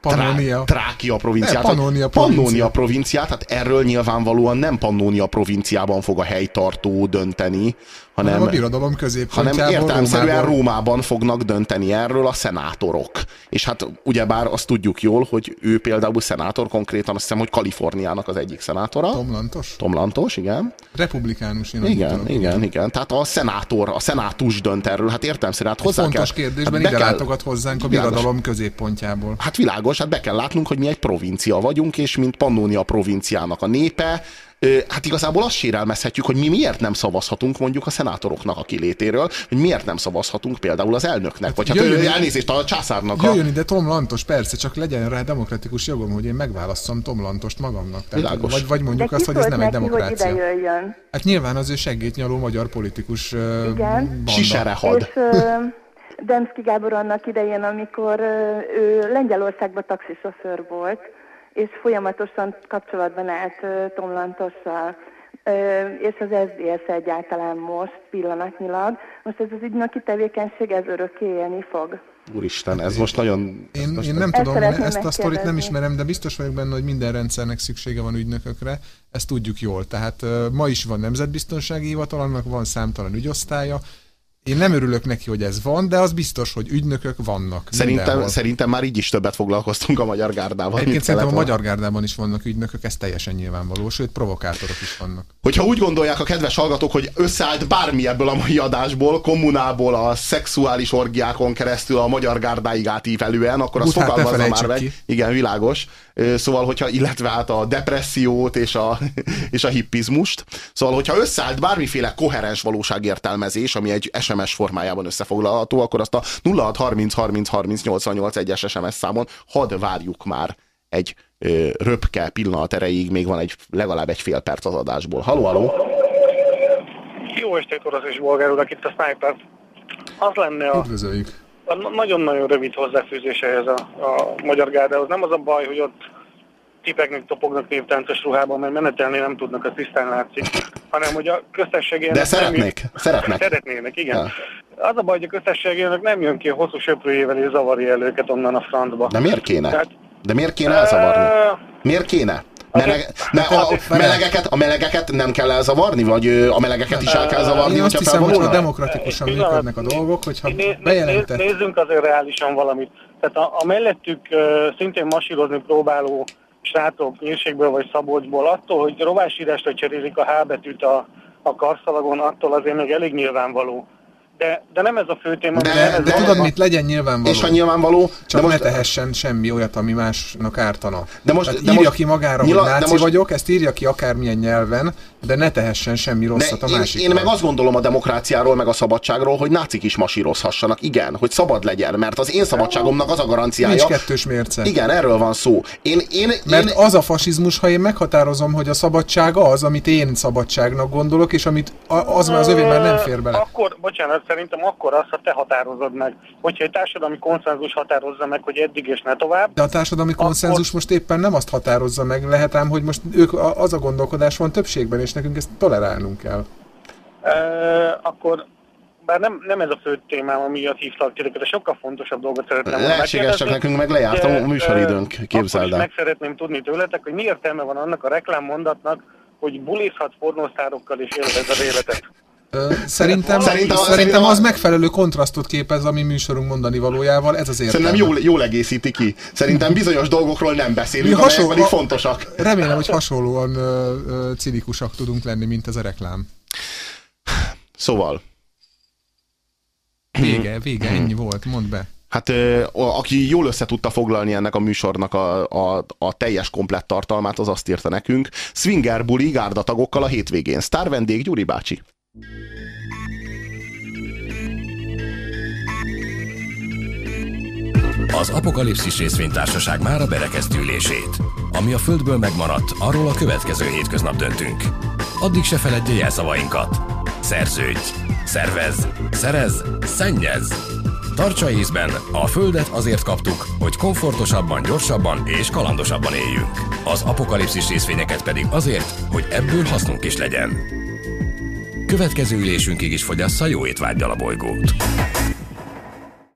Pannonia. Trá- Trákia provinciát. Ne, Pannonia provincia. Pannonia provinciát, hát erről nyilvánvalóan nem Pannonia provinciában fog a helytartó dönteni, hanem, Hanem a birodalom hanem középpontjából értelemszerűen Rómában. Rómában fognak dönteni erről a szenátorok. És hát ugyebár azt tudjuk jól, hogy ő például szenátor, konkrétan azt hiszem, hogy Kaliforniának az egyik szenátora. Tomlantos? Tomlantos, igen. Republikánus, én Igen, tudom. igen, igen. Tehát a szenátor, a szenátus dönt erről, hát értelemszerűen hát hozzá Fontos kell, kérdésben hát ide kell- látogat hozzánk a Világos. birodalom középpontjából. Hát világos, hát be kell látnunk, hogy mi egy provincia vagyunk, és mint Pannonia provinciának a népe, hát igazából azt sérelmezhetjük, hogy mi miért nem szavazhatunk mondjuk a szenátoroknak a kilétéről, hogy miért nem szavazhatunk például az elnöknek, vagy hát jöjjön, elnézést a császárnak. Jöjjön ide Tom Lantos, persze, csak legyen rá demokratikus jogom, hogy én megválasszam Tom Lantost magamnak. Tehát, vagy, vagy mondjuk azt, hogy ez nem egy demokrácia. Hogy ide jöjjön? Hát nyilván az ő segédnyaló magyar politikus Igen. Sisere had. És, Demszki Gábor annak idején, amikor ő Lengyelországban taxisofőr volt, és folyamatosan kapcsolatban állt Tom Lantossal, és az SDS egyáltalán most pillanatnyilag. Most ez az ügynöki tevékenység, ez örökké élni fog. Úristen, ez most nagyon... Én, most én nem tudom, én ezt a sztorit nem ismerem, de biztos vagyok benne, hogy minden rendszernek szüksége van ügynökökre, ezt tudjuk jól. Tehát ma is van nemzetbiztonsági hivatal, annak van számtalan ügyosztálya, én nem örülök neki, hogy ez van, de az biztos, hogy ügynökök vannak. Szerintem, szerintem már így is többet foglalkoztunk a Magyar Gárdával. Egyébként szerintem a Magyar Gárdában is vannak ügynökök, ez teljesen nyilvánvaló, sőt provokátorok is vannak. Hogyha úgy gondolják a kedves hallgatók, hogy összeállt bármi ebből a mai adásból, kommunából, a szexuális orgiákon keresztül a Magyar Gárdáig átívelően, akkor azt fogalmazza már meg. Ki. Igen, világos. Szóval, hogyha illetve hát a depressziót és a, és a hippizmust. Szóval, hogyha összeállt bármiféle koherens valóságértelmezés, ami egy SMS formájában összefoglalható, akkor azt a 0630 30 30 88 egyes SMS számon hadd várjuk már egy ö, röpke pillanat erejéig, még van egy legalább egy fél perc az adásból. Haló, haló! Jó estét, orosz és bolgár itt a Sniper. Az lenne a... Üdvözöljük! Nagyon-nagyon rövid hozzáfűzés ehhez a, a magyar gárdához. Nem az a baj, hogy ott tipegnek, topognak névtáncos ruhában, mert menetelni nem tudnak, az tisztán látszik, hanem hogy a köztességének... De szeretnék, nem, szeretnek. Szeretnének, igen. Ja. Az a baj, hogy a köztességének nem jön ki a hosszú söprőjével és zavarja el őket onnan a francba. De miért kéne? Tehát, De miért kéne elzavarni? Miért kéne? Meleg, me, a, a, melegeket, a melegeket nem kell elzavarni, vagy a melegeket is el kell zavarni? Én azt hiszem, hogy demokratikusan működnek a dolgok, hogyha bejelentett... Nézzünk azért reálisan valamit. Tehát a, a mellettük uh, szintén masírozni próbáló srácok nyírségből vagy Szabolcsból, attól, hogy rovásírásra cserélik a H betűt a, a karszalagon, attól azért még elég nyilvánvaló de, de nem ez a fő téma. De, de, de tudod mit, legyen nyilvánvaló. És ha nyilvánvaló... Csak de most, ne tehessen semmi olyat, ami másnak ártana. De most, Tehát de írja most, ki magára, nyila, hogy náci most, vagyok, ezt írja ki akármilyen nyelven, de ne tehessen semmi rosszat a másik. Én, én meg azt gondolom a demokráciáról, meg a szabadságról, hogy nácik is masírozhassanak. Igen, hogy szabad legyen, mert az én szabadságomnak az a garanciája. Nincs kettős mérce. Igen, erről van szó. Én, én, mert én... az a fasizmus, ha én meghatározom, hogy a szabadság az, amit én szabadságnak gondolok, és amit az, az övé már nem fér bele. Akkor, bocsánat, szerintem akkor az, ha te határozod meg. Hogyha egy társadalmi konszenzus határozza meg, hogy eddig és ne tovább. De a társadalmi akkor... konszenzus most éppen nem azt határozza meg, lehet ám, hogy most ők az a gondolkodás van többségben, és nekünk ezt tolerálnunk kell. E, akkor bár nem, nem ez a fő témám, ami miatt hívtak titeket, de sokkal fontosabb dolgot szeretném Lehetséges, csak nekünk meg lejárt a műsoridőnk, képzeld el. meg szeretném tudni tőletek, hogy mi értelme van annak a reklámmondatnak, hogy bulizhat pornószárokkal és élvez az életet. Szerintem, szerintem, szerintem az megfelelő kontrasztot képez a mi műsorunk mondani valójával, ez az értelme. Szerintem jól, jól egészíti ki. Szerintem bizonyos dolgokról nem beszélünk, mi hasonló, amelyek fontosak. Remélem, hogy hasonlóan ö, ö, cinikusak tudunk lenni, mint ez a reklám. Szóval. Vége, vége, ennyi volt, mondd be. Hát aki jól össze tudta foglalni ennek a műsornak a, a, a teljes komplett tartalmát, az azt írta nekünk. Swinger buli gárdatagokkal a hétvégén. Sztár vendég Gyuri bácsi. Az Apokalipszis részvénytársaság már a berekeztülését. Ami a Földből megmaradt, arról a következő hétköznap döntünk. Addig se feledje jelszavainkat. Szerződj! Szervez! Szerez! Szennyez! Tartsa észben, a Földet azért kaptuk, hogy komfortosabban, gyorsabban és kalandosabban éljünk. Az apokalipszis részvényeket pedig azért, hogy ebből hasznunk is legyen. Következő ülésünkig is fogyassza jó étvágyal a bolygót.